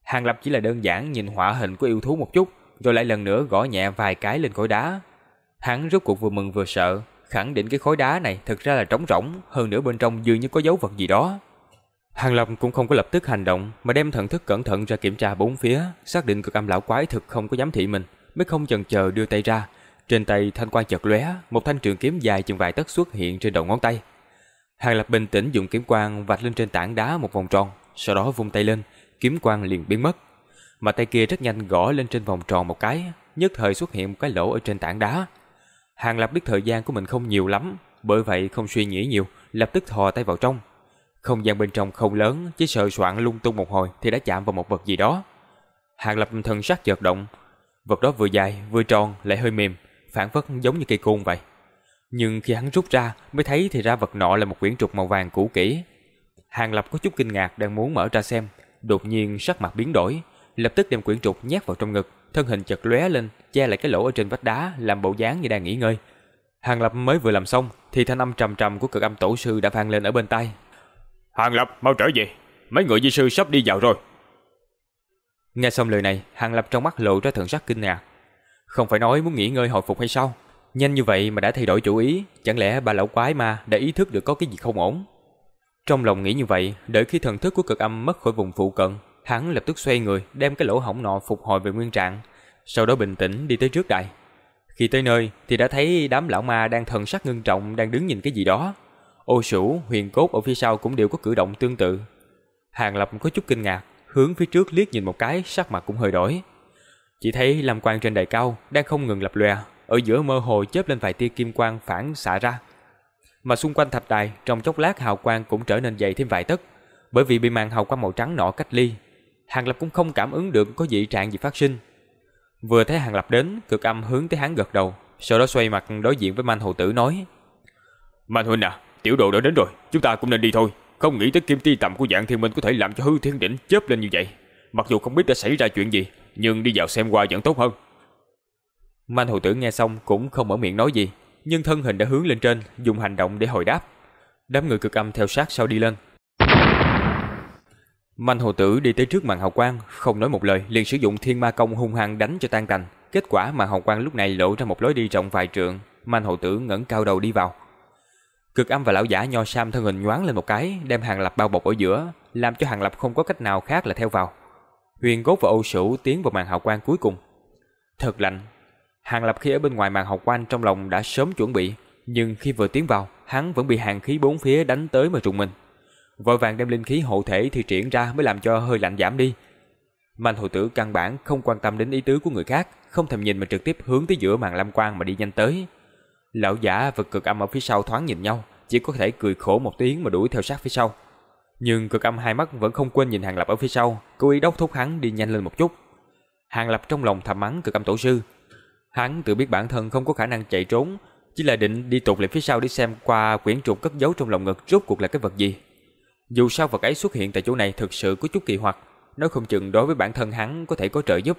Hàng Lập chỉ là đơn giản nhìn họa hình của yêu thú một chút, rồi lại lần nữa gõ nhẹ vài cái lên khối đá. Hắn rốt cuộc vừa mừng vừa sợ, khẳng định cái khối đá này thực ra là trống rỗng, hơn nữa bên trong dường như có dấu vật gì đó. Hàng Lập cũng không có lập tức hành động, mà đem thần thức cẩn thận ra kiểm tra bốn phía, xác định cực âm lão quái thực không có dám thị mình, mới không chần chờ đưa tay ra. Trên tay thanh quang chợt lóe, một thanh trường kiếm dài chừng vài tấc xuất hiện trên đầu ngón tay. Hàng Lập bình tĩnh dùng kiếm quang vạch lên trên tảng đá một vòng tròn, sau đó vung tay lên, kiếm quang liền biến mất. Mà tay kia rất nhanh gõ lên trên vòng tròn một cái, nhất thời xuất hiện một cái lỗ ở trên tảng đá. Hàng Lập biết thời gian của mình không nhiều lắm, bởi vậy không suy nghĩ nhiều, lập tức thò tay vào trong. Không gian bên trong không lớn, chỉ sờ soạn lung tung một hồi thì đã chạm vào một vật gì đó. Hàng Lập thần sắc chợt động, vật đó vừa dài vừa tròn lại hơi mềm, phản phất giống như cây côn vậy. Nhưng khi hắn rút ra mới thấy thì ra vật nọ là một quyển trục màu vàng cũ kỹ. Hàng Lập có chút kinh ngạc đang muốn mở ra xem, đột nhiên sắc mặt biến đổi, lập tức đem quyển trục nhét vào trong ngực, thân hình chật lóe lên, che lại cái lỗ ở trên vách đá, làm bộ dáng như đang nghỉ ngơi. Hàng Lập mới vừa làm xong, thì thanh âm trầm trầm của cực âm tổ sư đã vang lên ở bên tai. Hàng Lập, mau trở về, mấy người di sư sắp đi vào rồi. Nghe xong lời này, Hàng Lập trong mắt lộ ra thần sắc kinh ngạc. Không phải nói muốn nghỉ ngơi hồi phục hay sao? Nhanh như vậy mà đã thay đổi chủ ý, chẳng lẽ bà lão quái ma đã ý thức được có cái gì không ổn? Trong lòng nghĩ như vậy, đợi khi thần thức của cực âm mất khỏi vùng phụ cận, hắn lập tức xoay người, đem cái lỗ hổng nọ phục hồi về nguyên trạng, sau đó bình tĩnh đi tới trước đài. Khi tới nơi thì đã thấy đám lão ma đang thần sắc ngưng trọng đang đứng nhìn cái gì đó. Ô Sủ, Huyền Cốt ở phía sau cũng đều có cử động tương tự. Hàng Lập có chút kinh ngạc, hướng phía trước liếc nhìn một cái, sắc mặt cũng hơi đổi. Chỉ thấy lam quang trên đài cao đang không ngừng lập lòe, ở giữa mơ hồ chớp lên vài tia kim quang phản xạ ra. Mà xung quanh thạch đài trong chốc lát hào quang cũng trở nên dày thêm vài tấc, bởi vì bị màn hào quang màu trắng nọ cách ly. Hàng Lập cũng không cảm ứng được có dị trạng gì phát sinh. Vừa thấy Hàng Lập đến, cực âm hướng tới hắn gật đầu, sau đó xoay mặt đối diện với manh Hầu Tử nói: "Manh huynh à, tiểu đồ đã đến rồi, chúng ta cũng nên đi thôi." Không nghĩ tới kim ti tầm của dạng thiên minh có thể làm cho hư thiên đỉnh chớp lên như vậy. Mặc dù không biết đã xảy ra chuyện gì, nhưng đi vào xem qua vẫn tốt hơn. Manh hồ tử nghe xong cũng không mở miệng nói gì, nhưng thân hình đã hướng lên trên, dùng hành động để hồi đáp. Đám người cực âm theo sát sau đi lên. Manh hồ tử đi tới trước màn hào quang, không nói một lời, liền sử dụng thiên ma công hung hăng đánh cho tan tành. Kết quả màn hào quang lúc này lộ ra một lối đi rộng vài trượng, Manh hồ tử ngẩng cao đầu đi vào. Cực âm và lão giả nho sam thân hình nhoáng lên một cái, đem hàng lập bao bọc ở giữa, làm cho hàng lập không có cách nào khác là theo vào. Huyền cốt và Âu Sửu tiến vào màn hào quang cuối cùng. Thật lạnh. Hàng lập khi ở bên ngoài màn hào quang trong lòng đã sớm chuẩn bị, nhưng khi vừa tiến vào, hắn vẫn bị hàng khí bốn phía đánh tới mà trùng mình. Vội vàng đem linh khí hộ thể thì triển ra mới làm cho hơi lạnh giảm đi. Mạnh hồ tử căn bản không quan tâm đến ý tứ của người khác, không thèm nhìn mà trực tiếp hướng tới giữa màn lam quang mà đi nhanh tới. Lão giả và cực âm ở phía sau thoáng nhìn nhau, chỉ có thể cười khổ một tiếng mà đuổi theo sát phía sau. Nhưng cực âm hai mắt vẫn không quên nhìn Hàng Lập ở phía sau, cố ý đốc thúc hắn đi nhanh lên một chút. Hàng Lập trong lòng thầm mắng cực âm tổ sư. Hắn tự biết bản thân không có khả năng chạy trốn, chỉ là định đi tụt lại phía sau để xem qua quyển trục cất giấu trong lòng ngực rốt cuộc là cái vật gì. Dù sao vật ấy xuất hiện tại chỗ này thực sự có chút kỳ hoặc, nói không chừng đối với bản thân hắn có thể có trợ giúp.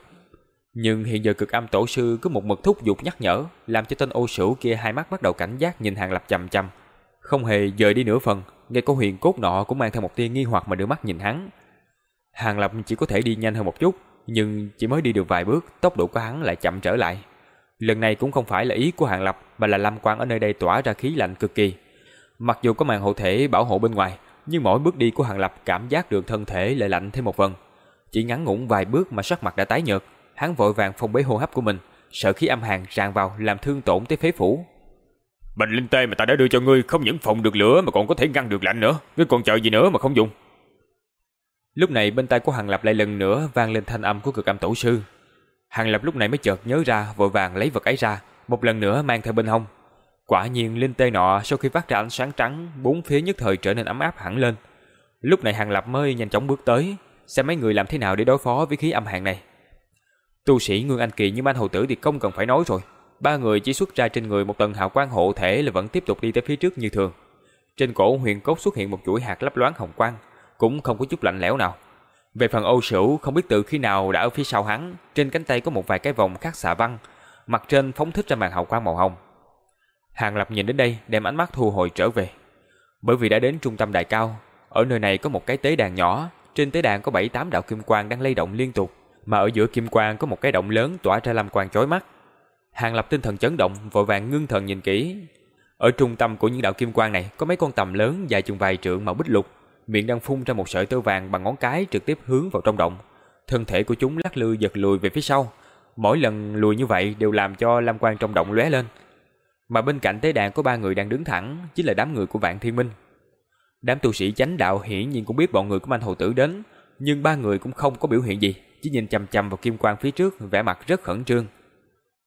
Nhưng hiện giờ cực âm tổ sư cứ một mực thúc giục nhắc nhở, làm cho tên ô sửu kia hai mắt bắt đầu cảnh giác nhìn Hàng Lập chằm chằm. Không hề dời đi nửa phần, ngay cả huyền cốt nọ cũng mang theo một tia nghi hoặc mà đưa mắt nhìn hắn. Hàng Lập chỉ có thể đi nhanh hơn một chút, nhưng chỉ mới đi được vài bước, tốc độ của hắn lại chậm trở lại. Lần này cũng không phải là ý của Hàng Lập, mà là lam Quang ở nơi đây tỏa ra khí lạnh cực kỳ. Mặc dù có màn hộ thể bảo hộ bên ngoài, nhưng mỗi bước đi của Hàng Lập cảm giác được thân thể lại lạnh thêm một phần. Chỉ ngắn ngủn vài bước mà sắc mặt đã tái nhợt, hắn vội vàng phong bế hô hấp của mình, sợ khí âm hàn tràn vào làm thương tổn tới phế phủ. Bình linh tê mà ta đã đưa cho ngươi không những phòng được lửa mà còn có thể ngăn được lạnh nữa, ngươi còn chờ gì nữa mà không dùng. Lúc này bên tai của Hàng Lập lại lần nữa vang lên thanh âm của cực âm tổ sư. Hàng Lập lúc này mới chợt nhớ ra, vội vàng lấy vật ấy ra, một lần nữa mang theo bên hông. Quả nhiên linh tê nọ sau khi phát ra ánh sáng trắng, bốn phía nhất thời trở nên ấm áp hẳn lên. Lúc này Hàng Lập mới nhanh chóng bước tới, xem mấy người làm thế nào để đối phó với khí âm hàn này. Tu sĩ Ngưng Anh Kỳ như Anh Hầu Tử thì không cần phải nói rồi. Ba người chỉ xuất ra trên người một tầng hào quang hộ thể là vẫn tiếp tục đi tới phía trước như thường. Trên cổ huyền cốt xuất hiện một chuỗi hạt lấp loáng hồng quang, cũng không có chút lạnh lẽo nào. Về phần Âu Sửu không biết từ khi nào đã ở phía sau hắn, trên cánh tay có một vài cái vòng khắc xạ văn, mặt trên phóng thích ra màn hào quang màu hồng. Hàng Lập nhìn đến đây, đem ánh mắt thu hồi trở về. Bởi vì đã đến trung tâm đại cao, ở nơi này có một cái tế đàn nhỏ, trên tế đàn có bảy tám đạo kim quang đang lay động liên tục, mà ở giữa kim quang có một cái động lớn tỏa ra lam quang chói mắt. Hàng Lập tinh thần chấn động, vội vàng ngưng thần nhìn kỹ. Ở trung tâm của những đạo kim quang này có mấy con tầm lớn dài chừng vài trượng màu bích lục, miệng đang phun ra một sợi tơ vàng bằng ngón cái trực tiếp hướng vào trong động. Thân thể của chúng lắc lư giật lùi về phía sau. Mỗi lần lùi như vậy đều làm cho lam quang trong động lóe lên. Mà bên cạnh tế đàn có ba người đang đứng thẳng, chính là đám người của Vạn Thiên Minh. Đám tu sĩ chánh đạo hiển nhiên cũng biết bọn người của Manh Hầu Tử đến, nhưng ba người cũng không có biểu hiện gì, chỉ nhìn chằm chằm vào kim quang phía trước, vẻ mặt rất khẩn trương.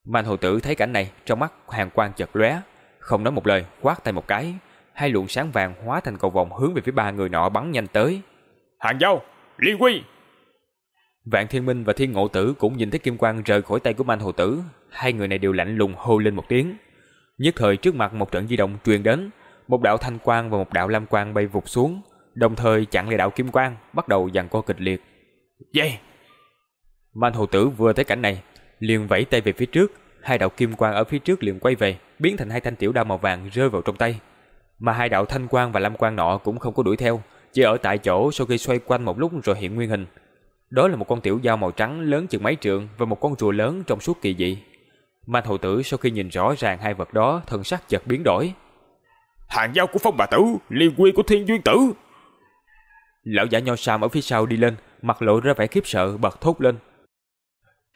Manh Hầu Tử thấy cảnh này, trong mắt hàng quang chợt lóe, không nói một lời, quát tay một cái, hai luồng sáng vàng hóa thành cầu vòng hướng về phía ba người nọ bắn nhanh tới. Hàng Giao, Liên Quy! Vạn Thiên Minh và Thiên Ngộ Tử cũng nhìn thấy kim quang rời khỏi tay của Manh Hầu Tử, hai người này đều lạnh lùng hô lên một tiếng. Nhất thời trước mặt một trận di động truyền đến, một đạo thanh quang và một đạo lam quang bay vụt xuống, đồng thời chặn lại đạo kim quang, bắt đầu giằng co kịch liệt. Yeah! Man hồ tử vừa thấy cảnh này, liền vẫy tay về phía trước, hai đạo kim quang ở phía trước liền quay về, biến thành hai thanh tiểu đao màu vàng rơi vào trong tay. Mà hai đạo thanh quang và lam quang nọ cũng không có đuổi theo, chỉ ở tại chỗ sau khi xoay quanh một lúc rồi hiện nguyên hình. Đó là một con tiểu dao màu trắng lớn chừng mấy trượng và một con rùa lớn trong suốt kỳ dị. Man hầu tử sau khi nhìn rõ ràng hai vật đó, thân sắc chợt biến đổi. Hàng giao của phong bà tử, liên quy của thiên duyên tử. Lão giả nho sam ở phía sau đi lên, mặt lộ ra vẻ khiếp sợ, bật thốt lên.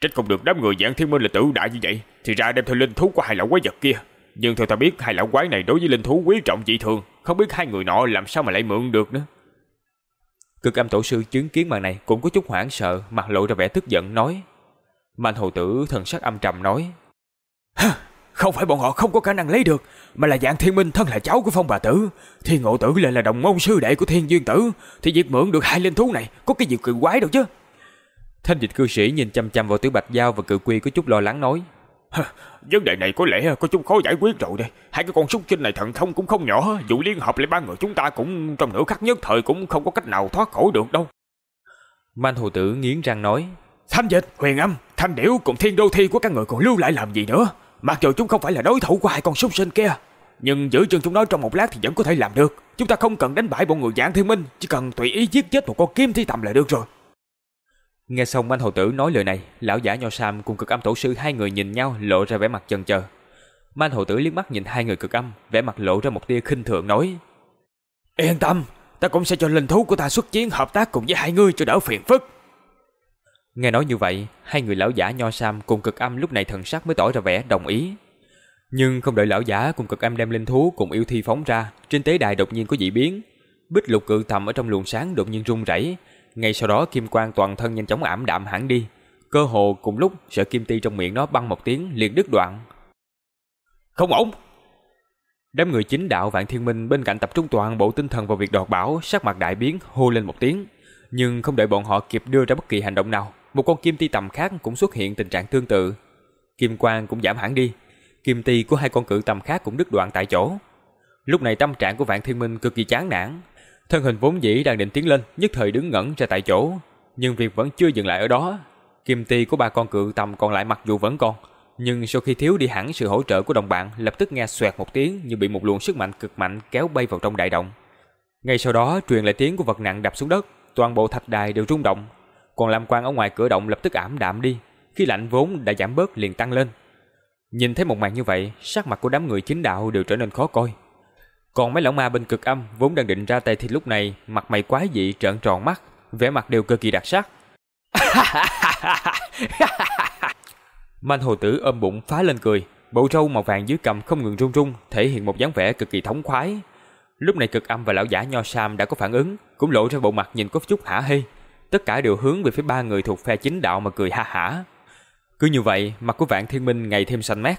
Trách không được đám người dạng thiên minh là tử đại như vậy, thì ra đem theo linh thú của hai lão quái vật kia. Nhưng theo ta biết, hai lão quái này đối với linh thú quý trọng dị thường, không biết hai người nọ làm sao mà lại mượn được nữa. Cực âm tổ sư chứng kiến màn này cũng có chút hoảng sợ, mặt lộ ra vẻ tức giận nói. Mạnh hồ tử thần sắc âm trầm nói. Không phải bọn họ không có khả năng lấy được, mà là dạng thiên minh thân là cháu của phong bà tử. Thiên ngộ tử lại là đồng môn sư đệ của thiên duyên tử, thì việc mượn được hai linh thú này có cái gì kỳ quái đâu chứ. Thanh dịch cư sĩ nhìn chăm chăm vào tiểu bạch giao và cự quy có chút lo lắng nói. Vấn đề này có lẽ có chút khó giải quyết rồi đây. Hai cái con súc sinh này thần thông cũng không nhỏ, dù liên hợp lại ba người chúng ta cũng trong nửa khắc nhất thời cũng không có cách nào thoát khỏi được đâu. Man hồ tử nghiến răng nói. Thanh dịch, huyền âm, thanh điểu cùng thiên đô thi của các người còn lưu lại làm gì nữa? Mặc dù chúng không phải là đối thủ của hai con súc sinh kia, nhưng giữ chân chúng nó trong một lát thì vẫn có thể làm được. Chúng ta không cần đánh bại bọn người dạng thiên minh, chỉ cần tùy ý giết chết một con kim thi tầm là được rồi. Nghe xong anh hầu tử nói lời này, lão giả nho sam cùng cực âm tổ sư hai người nhìn nhau lộ ra vẻ mặt chần chờ. Man hầu tử liếc mắt nhìn hai người cực âm, vẻ mặt lộ ra một tia khinh thường nói: "Yên tâm, ta cũng sẽ cho linh thú của ta xuất chiến hợp tác cùng với hai người cho đỡ phiền phức." Nghe nói như vậy, hai người lão giả nho sam cùng cực âm lúc này thần sắc mới tỏ ra vẻ đồng ý. Nhưng không đợi lão giả cùng cực âm đem linh thú cùng yêu thi phóng ra, trên tế đài đột nhiên có dị biến. Bích lục cự thầm ở trong luồng sáng đột nhiên rung rẩy, ngay sau đó kim quang toàn thân nhanh chóng ảm đạm hẳn đi. Cơ hồ cùng lúc sợi kim ti trong miệng nó băng một tiếng liền đứt đoạn. Không ổn! Đám người chính đạo Vạn Thiên Minh bên cạnh tập trung toàn bộ tinh thần vào việc đoạt bảo, sắc mặt đại biến hô lên một tiếng, nhưng không đợi bọn họ kịp đưa ra bất kỳ hành động nào, một con kim ti tầm khác cũng xuất hiện tình trạng tương tự. Kim quang cũng giảm hẳn đi, kim ti của hai con cự tầm khác cũng đứt đoạn tại chỗ. Lúc này tâm trạng của Vạn Thiên Minh cực kỳ chán nản, thân hình vốn dĩ đang định tiến lên, nhất thời đứng ngẩn ra tại chỗ, nhưng việc vẫn chưa dừng lại ở đó. Kim ti của ba con cự tầm còn lại mặc dù vẫn còn, nhưng sau khi thiếu đi hẳn sự hỗ trợ của đồng bạn, lập tức nghe xoẹt một tiếng như bị một luồng sức mạnh cực mạnh kéo bay vào trong đại động. Ngay sau đó truyền lại tiếng của vật nặng đập xuống đất, toàn bộ thạch đài đều rung động, còn lam quang ở ngoài cửa động lập tức ảm đạm đi, khi lạnh vốn đã giảm bớt liền tăng lên. Nhìn thấy một màn như vậy, sắc mặt của đám người chính đạo đều trở nên khó coi. Còn mấy lão ma bên cực âm vốn đang định ra tay thì lúc này mặt mày quái dị trợn tròn mắt, vẻ mặt đều cực kỳ đặc sắc. [laughs] Man hồ tử ôm bụng phá lên cười, bộ râu màu vàng dưới cầm không ngừng rung rung, thể hiện một dáng vẻ cực kỳ thống khoái. Lúc này cực âm và lão giả nho sam đã có phản ứng, cũng lộ ra bộ mặt nhìn có chút hả hê. Tất cả đều hướng về phía ba người thuộc phe chính đạo mà cười ha hả. Cứ như vậy, mặt của Vạn Thiên Minh ngày thêm xanh mét.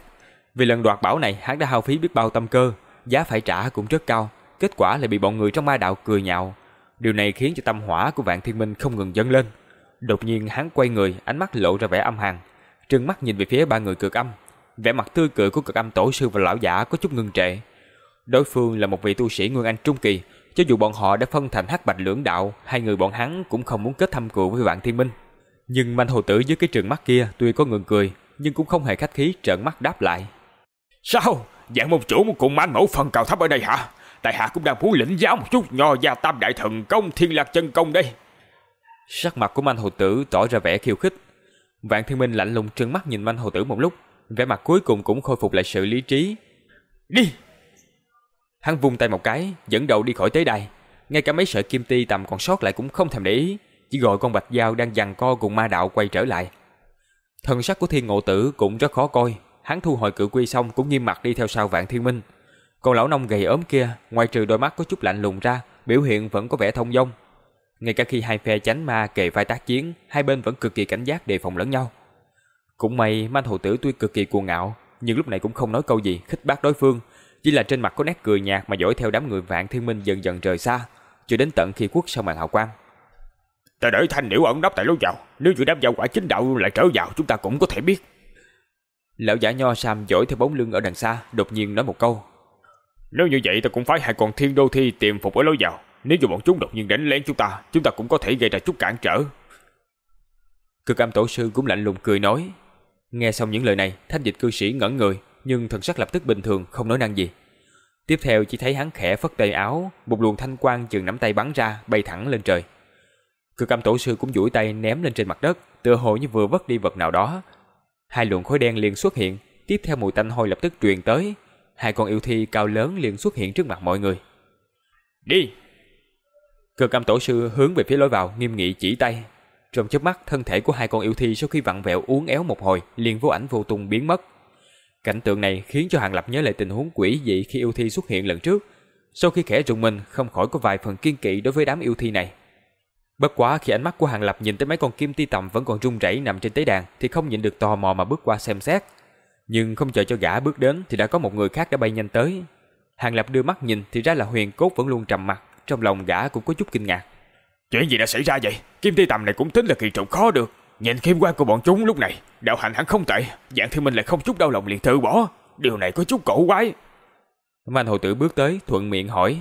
Vì lần đoạt bảo này, hắn đã hao phí biết bao tâm cơ, giá phải trả cũng rất cao, kết quả lại bị bọn người trong ma đạo cười nhạo. Điều này khiến cho tâm hỏa của Vạn Thiên Minh không ngừng dâng lên. Đột nhiên hắn quay người, ánh mắt lộ ra vẻ âm hàn, trừng mắt nhìn về phía ba người cực âm. Vẻ mặt tươi cười của cực âm tổ sư và lão giả có chút ngưng trệ. Đối phương là một vị tu sĩ Nguyên Anh trung kỳ, cho dù bọn họ đã phân thành hắc bạch lưỡng đạo, hai người bọn hắn cũng không muốn kết thâm cừu với Vạn Thiên Minh. Nhưng manh hồ tử dưới cái trường mắt kia tuy có ngừng cười, nhưng cũng không hề khách khí trợn mắt đáp lại. Sao? Dạng môn chủ cùng mãn mẫu phần cao thấp ở đây hả? Tại hạ cũng đang muốn lĩnh giáo một chút nho gia tam đại thần công thiên lạc chân công đây. Sắc mặt của manh hồ tử tỏ ra vẻ khiêu khích. Vạn thiên minh lạnh lùng trừng mắt nhìn manh hồ tử một lúc, vẻ mặt cuối cùng cũng khôi phục lại sự lý trí. Đi! Hắn vung tay một cái, dẫn đầu đi khỏi tế đài. Ngay cả mấy sợi kim ti tầm còn sót lại cũng không thèm để ý, chỉ gọi con bạch dao đang giằng co cùng ma đạo quay trở lại. Thần sắc của thiên ngộ tử cũng rất khó coi, hắn thu hồi cự quy xong cũng nghiêm mặt đi theo sau vạn thiên minh. Còn lão nông gầy ốm kia, ngoài trừ đôi mắt có chút lạnh lùng ra, biểu hiện vẫn có vẻ thông dong. Ngay cả khi hai phe chánh ma kề vai tác chiến, hai bên vẫn cực kỳ cảnh giác đề phòng lẫn nhau. Cũng may manh hồ tử tuy cực kỳ cuồng ngạo, nhưng lúc này cũng không nói câu gì khích bác đối phương, chỉ là trên mặt có nét cười nhạt mà dõi theo đám người vạn thiên minh dần dần rời xa, cho đến tận khi quất sau màn hào quang. Ta đợi thanh điểu ẩn nấp tại lối vào, nếu như đám giao quả chính đạo lại trở vào chúng ta cũng có thể biết. Lão giả nho sam dõi theo bóng lưng ở đằng xa, đột nhiên nói một câu. Nếu như vậy ta cũng phải hai con thiên đô thi tìm phục ở lối vào. Nếu như bọn chúng đột nhiên đánh lén chúng ta, chúng ta cũng có thể gây ra chút cản trở. Cực âm tổ sư cũng lạnh lùng cười nói. Nghe xong những lời này, thanh dịch cư sĩ ngẩn người, nhưng thần sắc lập tức bình thường, không nói năng gì. Tiếp theo chỉ thấy hắn khẽ phất tay áo, một luồng thanh quang chừng nắm tay bắn ra, bay thẳng lên trời. Cực âm tổ sư cũng duỗi tay ném lên trên mặt đất, tựa hồ như vừa vất đi vật nào đó, Hai luồng khói đen liền xuất hiện, tiếp theo mùi tanh hôi lập tức truyền tới. Hai con yêu thi cao lớn liền xuất hiện trước mặt mọi người. Đi! Cực âm tổ sư hướng về phía lối vào nghiêm nghị chỉ tay. Trong chớp mắt, thân thể của hai con yêu thi sau khi vặn vẹo uốn éo một hồi liền vô ảnh vô tung biến mất. Cảnh tượng này khiến cho Hàng Lập nhớ lại tình huống quỷ dị khi yêu thi xuất hiện lần trước. Sau khi khẽ rùng mình, không khỏi có vài phần kiên kỵ đối với đám yêu thi này. Bất quá khi ánh mắt của Hàng Lập nhìn tới mấy con kim ti tầm vẫn còn rung rẩy nằm trên tế đàn thì không nhịn được tò mò mà bước qua xem xét. Nhưng không chờ cho gã bước đến thì đã có một người khác đã bay nhanh tới. Hàng Lập đưa mắt nhìn thì ra là huyền cốt vẫn luôn trầm mặt, trong lòng gã cũng có chút kinh ngạc. Chuyện gì đã xảy ra vậy? Kim ti tầm này cũng tính là kỳ trùng khó được. Nhìn kim quan của bọn chúng lúc này, đạo hành hắn không tệ, dạng thiên minh lại không chút đau lòng liền từ bỏ. Điều này có chút cổ quái. Mạnh hồ tử bước tới, thuận miệng hỏi.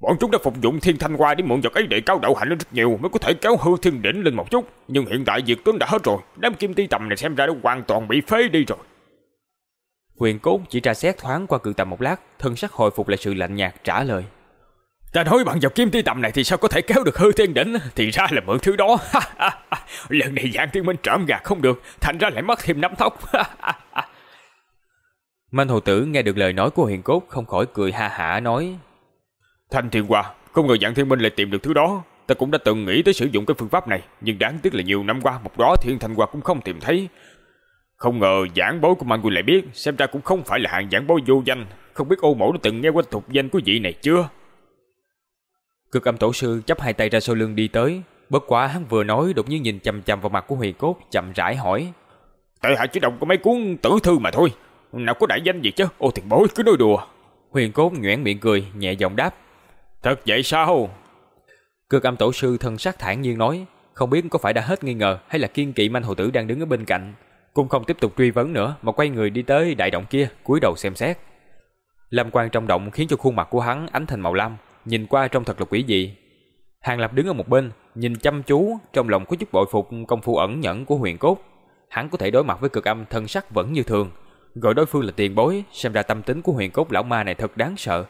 Bọn chúng đã phục dụng thiên thanh hoa để mượn vật ấy để cao đạo hạnh lên rất nhiều mới có thể kéo hư thiên đỉnh lên một chút. Nhưng hiện tại diệt tướng đã hết rồi, đám kim ti tầm này xem ra đã hoàn toàn bị phế đi rồi. Huyền cốt chỉ tra xét thoáng qua cự tầm một lát, thân sắc hồi phục lại sự lạnh nhạt trả lời. Ta nói bằng dọc kim ti tầm này thì sao có thể kéo được hư thiên đỉnh Thì ra là mượn thứ đó Lần này dạng thiên minh trộm gạt không được Thành ra lại mất thêm nắm tóc Manh hồ tử nghe được lời nói của huyền cốt Không khỏi cười ha hả nói Thanh thiên hoa Không ngờ dạng thiên minh lại tìm được thứ đó Ta cũng đã từng nghĩ tới sử dụng cái phương pháp này Nhưng đáng tiếc là nhiều năm qua Một đó thiên thanh hoa cũng không tìm thấy Không ngờ giảng bối của Mạnh Quỳnh lại biết Xem ra cũng không phải là hạng giảng bối vô danh Không biết ô mẫu đã từng nghe qua tục danh của vị này chưa Cực âm tổ sư chấp hai tay ra sau lưng đi tới. Bất quá hắn vừa nói đột nhiên nhìn chầm chầm vào mặt của huyền cốt chậm rãi hỏi. Tại hạ chỉ đọc có mấy cuốn tử thư mà thôi. Nào có đại danh gì chứ. Ô tiền bối cứ nói đùa. Huyền cốt nhoẻn miệng cười nhẹ giọng đáp. Thật vậy sao? Cực âm tổ sư thân sắc thản nhiên nói. Không biết có phải đã hết nghi ngờ hay là kiên kỵ manh hồ tử đang đứng ở bên cạnh. Cũng không tiếp tục truy vấn nữa mà quay người đi tới đại động kia cúi đầu xem xét. Lâm quan trong động khiến cho khuôn mặt của hắn ánh thành màu lam, nhìn qua trông thật là quỷ dị. Hàng Lập đứng ở một bên, nhìn chăm chú, trong lòng có chút bội phục công phu ẩn nhẫn của huyền cốt. Hắn có thể đối mặt với cực âm thân sắc vẫn như thường, gọi đối phương là tiền bối, xem ra tâm tính của huyền cốt lão ma này thật đáng sợ.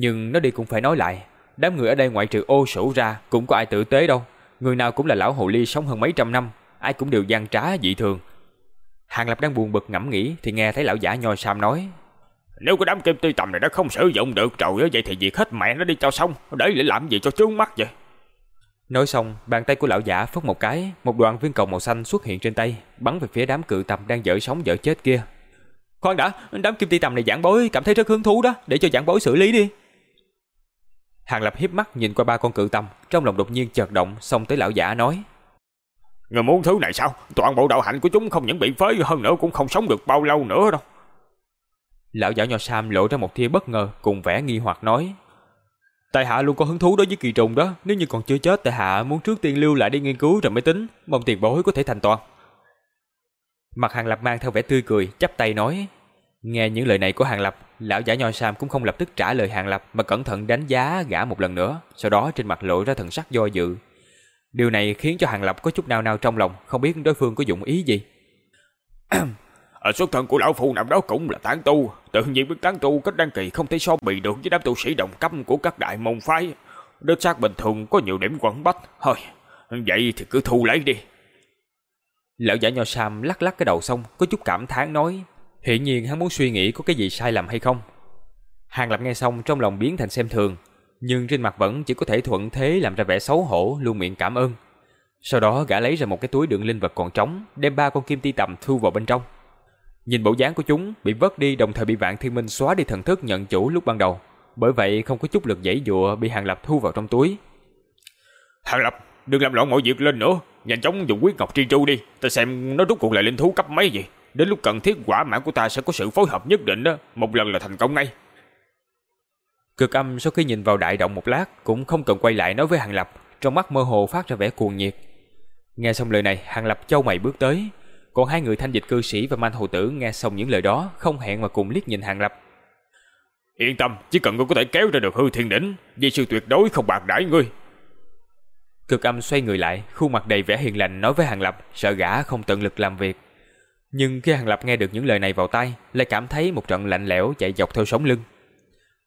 Nhưng nó đi cũng phải nói lại, đám người ở đây ngoại trừ ô sủ ra cũng có ai tử tế đâu. Người nào cũng là lão hồ ly sống hơn mấy trăm năm, ai cũng đều gian trá dị thường. Hàng Lập đang buồn bực ngẫm nghĩ thì nghe thấy lão giả nhoi sam nói nếu cái đám kim ti tầm này nó không sử dụng được rồi Vậy thì việc hết mẹ nó đi cho xong Để lại làm gì cho trướng mắt vậy Nói xong, bàn tay của lão giả phất một cái, một đoạn viên cầu màu xanh xuất hiện trên tay, bắn về phía đám cự tầm đang dở sống dở chết kia. Khoan đã, đám kim ti tầm này giảng bối cảm thấy rất hứng thú đó, để cho giảng bối xử lý đi. Hàng Lập hiếp mắt nhìn qua ba con cự tầm, trong lòng đột nhiên chợt động, xong tới lão giả nói: "Người muốn thứ này sao? Toàn bộ đạo hạnh của chúng không những bị phế hơn nữa cũng không sống được bao lâu nữa đâu." Lão giả nho Sam lộ ra một tia bất ngờ cùng vẻ nghi hoặc nói. Tại hạ luôn có hứng thú đối với kỳ trùng đó, nếu như còn chưa chết tại hạ muốn trước tiên lưu lại đi nghiên cứu rồi mới tính, mong tiền bối có thể thành toàn. Mặt Hàng Lập mang theo vẻ tươi cười, chắp tay nói. Nghe những lời này của Hàng Lập, lão giả nho Sam cũng không lập tức trả lời Hàng Lập mà cẩn thận đánh giá gã một lần nữa, sau đó trên mặt lộ ra thần sắc do dự. Điều này khiến cho Hàng Lập có chút nào nào trong lòng, không biết đối phương có dụng ý gì. [clears throat] Ở xuất thân của lão phu năm đó cũng là tán tu, tự nhiên biết tán tu cách đăng kỳ không thể so bì được với đám tu sĩ đồng cấp của các đại môn phái. Đất xác bình thường có nhiều điểm quẩn bách, thôi, vậy thì cứ thu lấy đi. Lão giả nho Sam lắc lắc cái đầu xong, có chút cảm thán nói, hiển nhiên hắn muốn suy nghĩ có cái gì sai lầm hay không. Hàng Lập nghe xong trong lòng biến thành xem thường, nhưng trên mặt vẫn chỉ có thể thuận thế làm ra vẻ xấu hổ, luôn miệng cảm ơn. Sau đó gã lấy ra một cái túi đựng linh vật còn trống, đem ba con kim ti tầm thu vào bên trong. Nhìn bộ dáng của chúng bị vớt đi đồng thời bị Vạn Thiên Minh xóa đi thần thức nhận chủ lúc ban đầu. Bởi vậy không có chút lực dãy dụa bị Hàng Lập thu vào trong túi. Hàng Lập, đừng làm loạn mọi việc lên nữa. Nhanh chóng dùng quyết ngọc tri tru đi. Ta xem nó rút cuộc lại linh thú cấp mấy gì. Đến lúc cần thiết quả mã của ta sẽ có sự phối hợp nhất định đó. Một lần là thành công ngay. Cực âm sau khi nhìn vào đại động một lát cũng không cần quay lại nói với Hàng Lập. Trong mắt mơ hồ phát ra vẻ cuồng nhiệt. Nghe xong lời này, Hàng Lập châu mày bước tới, còn hai người thanh dịch cư sĩ và manh hồ tử nghe xong những lời đó, không hẹn mà cùng liếc nhìn Hàng Lập. Yên tâm, chỉ cần ngươi có thể kéo ra được hư thiên đỉnh, di sư tuyệt đối không bạc đãi ngươi. Cực âm xoay người lại, khuôn mặt đầy vẻ hiền lành nói với Hàng Lập, sợ gã không tận lực làm việc. Nhưng khi Hàng Lập nghe được những lời này vào tai, lại cảm thấy một trận lạnh lẽo chạy dọc theo sống lưng.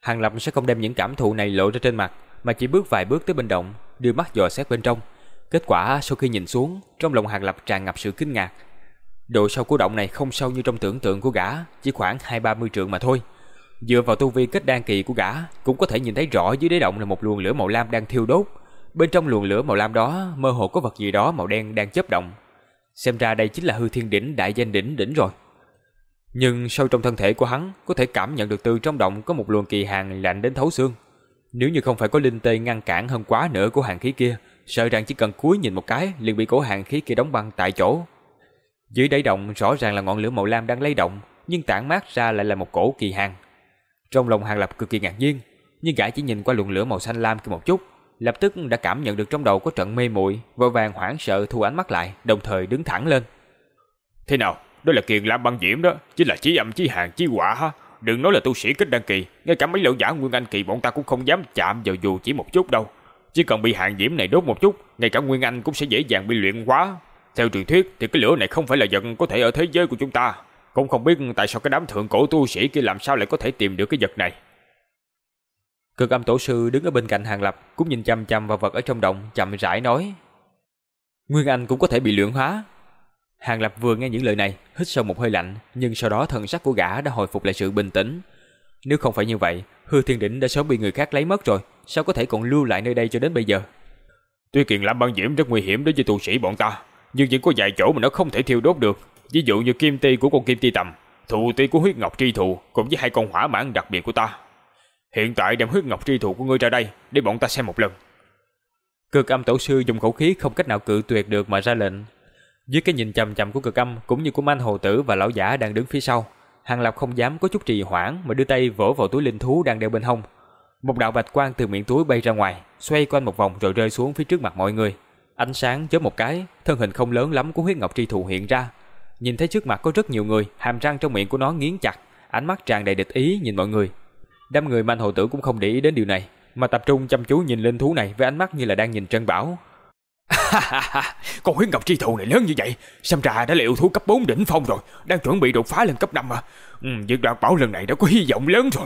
Hàng Lập sẽ không đem những cảm thụ này lộ ra trên mặt, mà chỉ bước vài bước tới bên động, đưa mắt dò xét bên trong. Kết quả sau khi nhìn xuống, trong lòng Hàng Lập tràn ngập sự kinh ngạc, Độ sâu của động này không sâu như trong tưởng tượng của gã, chỉ khoảng hai ba mươi trượng mà thôi. Dựa vào tu vi kết đan kỳ của gã, cũng có thể nhìn thấy rõ dưới đáy động là một luồng lửa màu lam đang thiêu đốt. Bên trong luồng lửa màu lam đó, mơ hồ có vật gì đó màu đen đang chớp động. Xem ra đây chính là hư thiên đỉnh đại danh đỉnh đỉnh rồi. Nhưng sâu trong thân thể của hắn, có thể cảm nhận được từ trong động có một luồng kỳ hàn lạnh đến thấu xương. Nếu như không phải có linh tê ngăn cản hơn quá nửa của hàng khí kia, sợ rằng chỉ cần cúi nhìn một cái liền bị cổ hàng khí kia đóng băng tại chỗ. Dưới đáy động rõ ràng là ngọn lửa màu lam đang lay động, nhưng tản mát ra lại là một cổ kỳ hàn. Trong lòng Hàng Lập cực kỳ ngạc nhiên, nhưng gã chỉ nhìn qua luồng lửa màu xanh lam kia một chút, lập tức đã cảm nhận được trong đầu có trận mê muội, vội vàng hoảng sợ thu ánh mắt lại, đồng thời đứng thẳng lên. Thế nào? Đó là kiền lam băng diễm đó, chính là chí âm chí hàng chí quả ha. Đừng nói là tu sĩ kết đăng kỳ, ngay cả mấy lão giả nguyên anh kỳ bọn ta cũng không dám chạm vào dù chỉ một chút đâu. Chỉ cần bị hàng diễm này đốt một chút, ngay cả nguyên anh cũng sẽ dễ dàng bị luyện hóa. Theo truyền thuyết thì cái lửa này không phải là vật có thể ở thế giới của chúng ta. Cũng không biết tại sao cái đám thượng cổ tu sĩ kia làm sao lại có thể tìm được cái vật này. Cực âm tổ sư đứng ở bên cạnh hàng lập cũng nhìn chăm chăm vào vật ở trong động chậm rãi nói. Nguyên Anh cũng có thể bị luyện hóa. Hàng lập vừa nghe những lời này, hít sâu một hơi lạnh, nhưng sau đó thần sắc của gã đã hồi phục lại sự bình tĩnh. Nếu không phải như vậy, hư thiên đỉnh đã sớm bị người khác lấy mất rồi, sao có thể còn lưu lại nơi đây cho đến bây giờ? Tuy kiện làm băng diễm rất nguy hiểm đối với tu sĩ bọn ta, nhưng vẫn có vài chỗ mà nó không thể thiêu đốt được. Ví dụ như kim ti của con kim ti tầm, thụ ti của huyết ngọc tri thụ, cùng với hai con hỏa mãn đặc biệt của ta. Hiện tại đem huyết ngọc tri thụ của ngươi ra đây, để bọn ta xem một lần. Cực âm tổ sư dùng khẩu khí không cách nào cự tuyệt được mà ra lệnh. Dưới cái nhìn chầm chầm của cực âm cũng như của manh hồ tử và lão giả đang đứng phía sau, Hàng Lập không dám có chút trì hoãn mà đưa tay vỗ vào túi linh thú đang đeo bên hông. Một đạo bạch quang từ miệng túi bay ra ngoài, xoay quanh một vòng rồi rơi xuống phía trước mặt mọi người. Ánh sáng chớp một cái, thân hình không lớn lắm của huyết ngọc tri thụ hiện ra. Nhìn thấy trước mặt có rất nhiều người, hàm răng trong miệng của nó nghiến chặt, ánh mắt tràn đầy địch ý nhìn mọi người. Đám người manh hồ tử cũng không để ý đến điều này, mà tập trung chăm chú nhìn linh thú này với ánh mắt như là đang nhìn trân bảo. [laughs] con huyết ngọc tri thụ này lớn như vậy, xem ra đã yêu thú cấp 4 đỉnh phong rồi, đang chuẩn bị đột phá lên cấp 5 mà. Ừ, việc đoạt bảo lần này đã có hy vọng lớn rồi.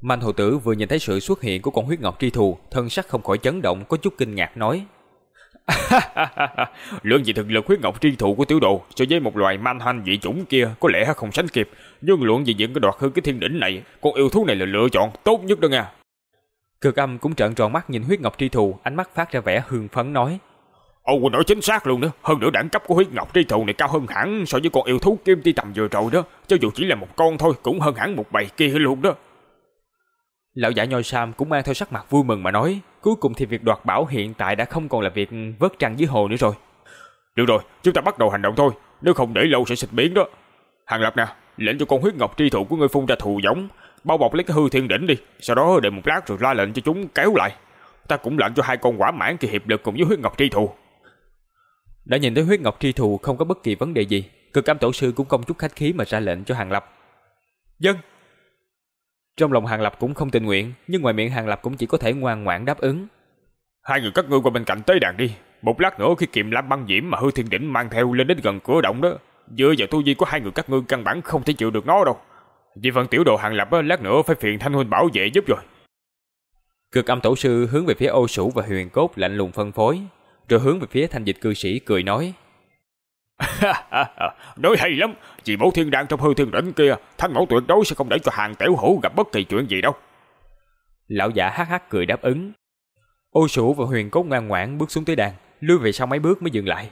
Manh hồ tử vừa nhìn thấy sự xuất hiện của con huyết ngọc tri thù, thân sắc không khỏi chấn động, có chút kinh ngạc nói. [laughs] Lượng gì thực lực huyết ngọc tri thụ của tiểu đồ so với một loài man hoanh dị chủng kia có lẽ không sánh kịp, nhưng luận về những cái đoạt hư cái thiên đỉnh này, con yêu thú này là lựa chọn tốt nhất đó nha. Cực âm cũng trợn tròn mắt nhìn huyết ngọc tri thù, ánh mắt phát ra vẻ hưng phấn nói. Ồ, nói chính xác luôn nữa, hơn nữa đẳng cấp của huyết ngọc tri thù này cao hơn hẳn so với con yêu thú kim ti tầm vừa rồi đó, cho dù chỉ là một con thôi cũng hơn hẳn một bầy kia luôn đó. Lão giả nhoi sam cũng mang theo sắc mặt vui mừng mà nói, cuối cùng thì việc đoạt bảo hiện tại đã không còn là việc vớt trăng dưới hồ nữa rồi. Được rồi, chúng ta bắt đầu hành động thôi, nếu không để lâu sẽ xịt biến đó. Hàng Lập nè, lệnh cho con huyết ngọc tri thụ của ngươi phun ra thù giống, bao bọc lấy cái hư thiên đỉnh đi, sau đó đợi một lát rồi ra lệnh cho chúng kéo lại. Ta cũng lệnh cho hai con quả mãn kỳ hiệp lực cùng với huyết ngọc tri thụ. Đã nhìn thấy huyết ngọc tri thù không có bất kỳ vấn đề gì, cực cam tổ sư cũng không chút khách khí mà ra lệnh cho Hàng Lập. Dân, trong lòng Hàng Lập cũng không tình nguyện, nhưng ngoài miệng Hàng Lập cũng chỉ có thể ngoan ngoãn đáp ứng. Hai người các ngươi qua bên cạnh tế đàn đi. Một lát nữa khi kiềm lam băng diễm mà hư thiên đỉnh mang theo lên đến gần cửa động đó, dựa vào tu vi của hai người các ngươi căn bản không thể chịu được nó đâu. Vì phần tiểu đồ Hàng Lập lát nữa phải phiền Thanh Huynh bảo vệ giúp rồi. Cực âm tổ sư hướng về phía ô sủ và huyền cốt lạnh lùng phân phối, rồi hướng về phía thanh dịch cư sĩ cười nói. [laughs] Nói hay lắm, chỉ mẫu thiên đan trong hư thiên đỉnh kia, thanh mẫu tuyệt đối sẽ không để cho hàng tiểu hữu gặp bất kỳ chuyện gì đâu. Lão giả hắc hắc cười đáp ứng. Ô sủ và huyền cốt ngoan ngoãn bước xuống tới đàn, lui về sau mấy bước mới dừng lại.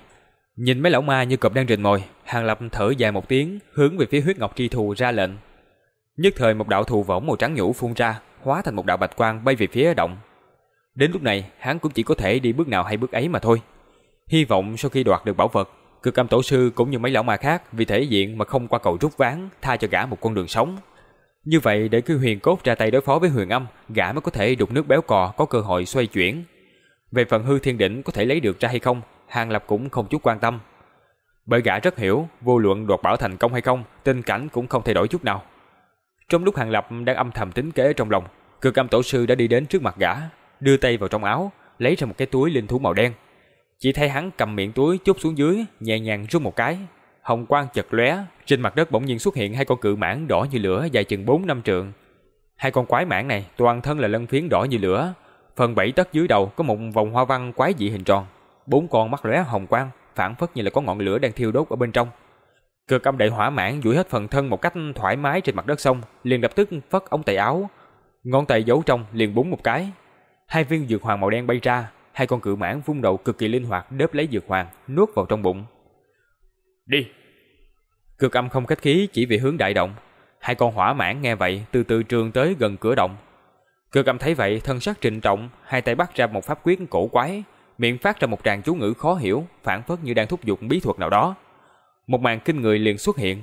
Nhìn mấy lão ma như cọp đang rình mồi, hàng lập thở dài một tiếng, hướng về phía huyết ngọc tri thù ra lệnh. Nhất thời một đạo thù võng màu trắng nhũ phun ra, hóa thành một đạo bạch quang bay về phía động. Đến lúc này, hắn cũng chỉ có thể đi bước nào hay bước ấy mà thôi. Hy vọng sau khi đoạt được bảo vật, Cực âm tổ sư cũng như mấy lão ma khác vì thể diện mà không qua cầu rút ván, tha cho gã một con đường sống. Như vậy để khi huyền cốt ra tay đối phó với huyền âm, gã mới có thể đục nước béo cò có cơ hội xoay chuyển. Về phần hư thiên đỉnh có thể lấy được ra hay không, Hàng Lập cũng không chút quan tâm. Bởi gã rất hiểu, vô luận đoạt bảo thành công hay không, tình cảnh cũng không thay đổi chút nào. Trong lúc Hàng Lập đang âm thầm tính kế trong lòng, cực âm tổ sư đã đi đến trước mặt gã, đưa tay vào trong áo, lấy ra một cái túi linh thú màu đen, chỉ thấy hắn cầm miệng túi chút xuống dưới, nhẹ nhàng rút một cái. Hồng quang chật lóe, trên mặt đất bỗng nhiên xuất hiện hai con cự mãng đỏ như lửa dài chừng 4 năm trượng. Hai con quái mãng này toàn thân là lân phiến đỏ như lửa, phần bảy tấc dưới đầu có một vòng hoa văn quái dị hình tròn, bốn con mắt lóe hồng quang, phản phất như là có ngọn lửa đang thiêu đốt ở bên trong. Cực âm đại hỏa mãn duỗi hết phần thân một cách thoải mái trên mặt đất sông, liền lập tức phất ống tay áo, ngón tay giấu trong liền búng một cái. Hai viên dược hoàng màu đen bay ra, hai con cự mãn vung đầu cực kỳ linh hoạt đớp lấy dược hoàng, nuốt vào trong bụng. Đi! Cực âm không khách khí chỉ về hướng đại động. Hai con hỏa mãn nghe vậy từ từ trường tới gần cửa động. Cực âm thấy vậy thân sắc trịnh trọng, hai tay bắt ra một pháp quyết cổ quái, miệng phát ra một tràng chú ngữ khó hiểu, phản phất như đang thúc giục bí thuật nào đó. Một màn kinh người liền xuất hiện.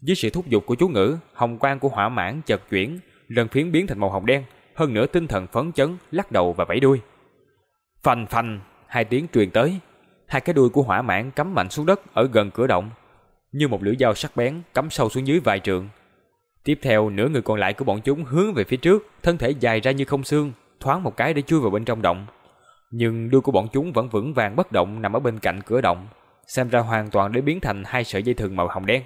Dưới sự thúc giục của chú ngữ, hồng quang của hỏa mãn chợt chuyển, lần phiến biến thành màu hồng đen, hơn nữa tinh thần phấn chấn, lắc đầu và vẫy đuôi. phành phành, hai tiếng truyền tới, hai cái đuôi của hỏa mãn cắm mạnh xuống đất ở gần cửa động, như một lưỡi dao sắc bén cắm sâu xuống dưới vài trượng. Tiếp theo, nửa người còn lại của bọn chúng hướng về phía trước, thân thể dài ra như không xương, thoáng một cái để chui vào bên trong động. Nhưng đuôi của bọn chúng vẫn vững vàng bất động nằm ở bên cạnh cửa động, xem ra hoàn toàn để biến thành hai sợi dây thừng màu hồng đen.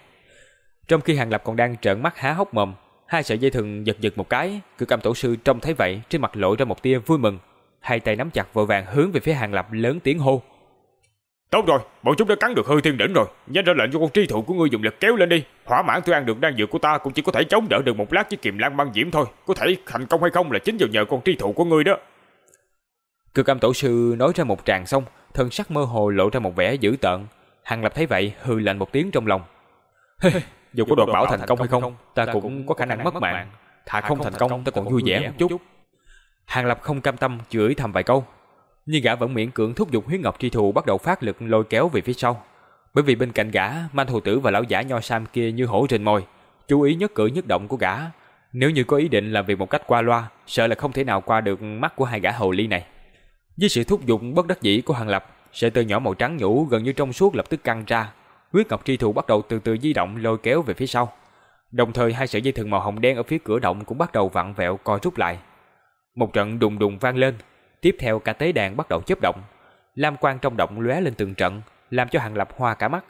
Trong khi Hàng Lập còn đang trợn mắt há hốc mồm, hai sợi dây thừng giật giật một cái, Cự Cầm tổ sư trông thấy vậy, trên mặt lộ ra một tia vui mừng, hai tay nắm chặt vội vàng hướng về phía Hàng Lập lớn tiếng hô: Tốt rồi, bọn chúng đã cắn được hư thiên đỉnh rồi, nhanh ra lệnh cho con tri thủ của ngươi dùng lực kéo lên đi. Hỏa mãn tôi ăn được đan dược của ta cũng chỉ có thể chống đỡ được một lát với kiềm lan băng diễm thôi, có thể thành công hay không là chính vào nhờ con tri thủ của ngươi đó. Cực âm tổ sư nói ra một tràng xong, thân sắc mơ hồ lộ ra một vẻ dữ tợn. Hàng Lập thấy vậy, hừ lạnh một tiếng trong lòng. Dù có đoạt bảo thành công hay không, ta cũng có khả năng mất mạng. Thà không thành công, ta còn vui vẻ một chút. Hàng Lập không cam tâm chửi thầm vài câu, nhưng gã vẫn miễn cưỡng thúc giục huyết ngọc tri thù bắt đầu phát lực lôi kéo về phía sau. Bởi vì bên cạnh gã, man hồ tử và lão giả nho sam kia như hổ trên môi, chú ý nhất cử nhất động của gã. Nếu như có ý định làm việc một cách qua loa, sợ là không thể nào qua được mắt của hai gã hầu ly này. Với sự thúc giục bất đắc dĩ của Hàng Lập, sợi tơ nhỏ màu trắng nhũ gần như trong suốt lập tức căng ra. Huyết ngọc tri thù bắt đầu từ từ di động lôi kéo về phía sau. Đồng thời hai sợi dây thừng màu hồng đen ở phía cửa động cũng bắt đầu vặn vẹo co rút lại. Một trận đùng đùng vang lên, Tiếp theo cả tế đàn bắt đầu chớp động, lam quang trong động lóe lên từng trận, làm cho Hàng Lập hoa cả mắt,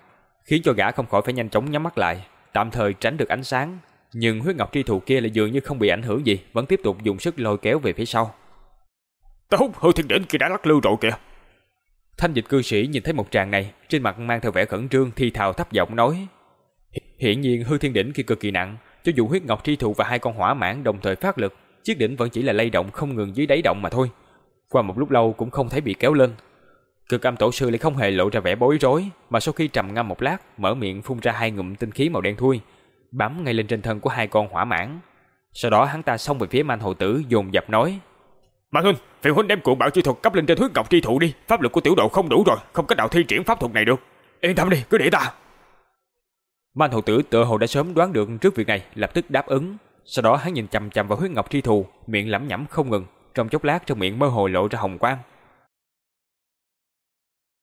khiến cho gã không khỏi phải nhanh chóng nhắm mắt lại, tạm thời tránh được ánh sáng. Nhưng huyết ngọc tri thụ kia lại dường như không bị ảnh hưởng gì, vẫn tiếp tục dùng sức lôi kéo về phía sau. Tốt, hư thiên đỉnh kia đã lắc lư rồi kìa. Thanh dịch cư sĩ nhìn thấy một tràng này, trên mặt mang theo vẻ khẩn trương thì thào thấp giọng nói. Hiển nhiên hư thiên đỉnh kia cực kỳ nặng, cho dù huyết ngọc tri thụ và hai con hỏa mãn đồng thời phát lực, chiếc đỉnh vẫn chỉ là lay động không ngừng dưới đáy động mà thôi. Qua một lúc lâu cũng không thấy bị kéo lên. Cực âm tổ sư lại không hề lộ ra vẻ bối rối, mà sau khi trầm ngâm một lát, mở miệng phun ra hai ngụm tinh khí màu đen thui, bám ngay lên trên thân của hai con hỏa mãn. Sau đó hắn ta xông về phía manh hồ tử dồn dập nói: mà huynh, phiền huynh đem cuộn bảo chi thuật cấp lên trên huyết ngọc chi thụ đi, pháp lực của tiểu độ không đủ rồi, không cách nào thi triển pháp thuật này được. Yên tâm đi, cứ để ta." Man hồ tử tựa hồ đã sớm đoán được trước việc này, lập tức đáp ứng. Sau đó hắn nhìn chằm chằm vào huyết ngọc chi thù, miệng lẩm nhẩm không ngừng, trong chốc lát trong miệng mơ hồ lộ ra hồng quang,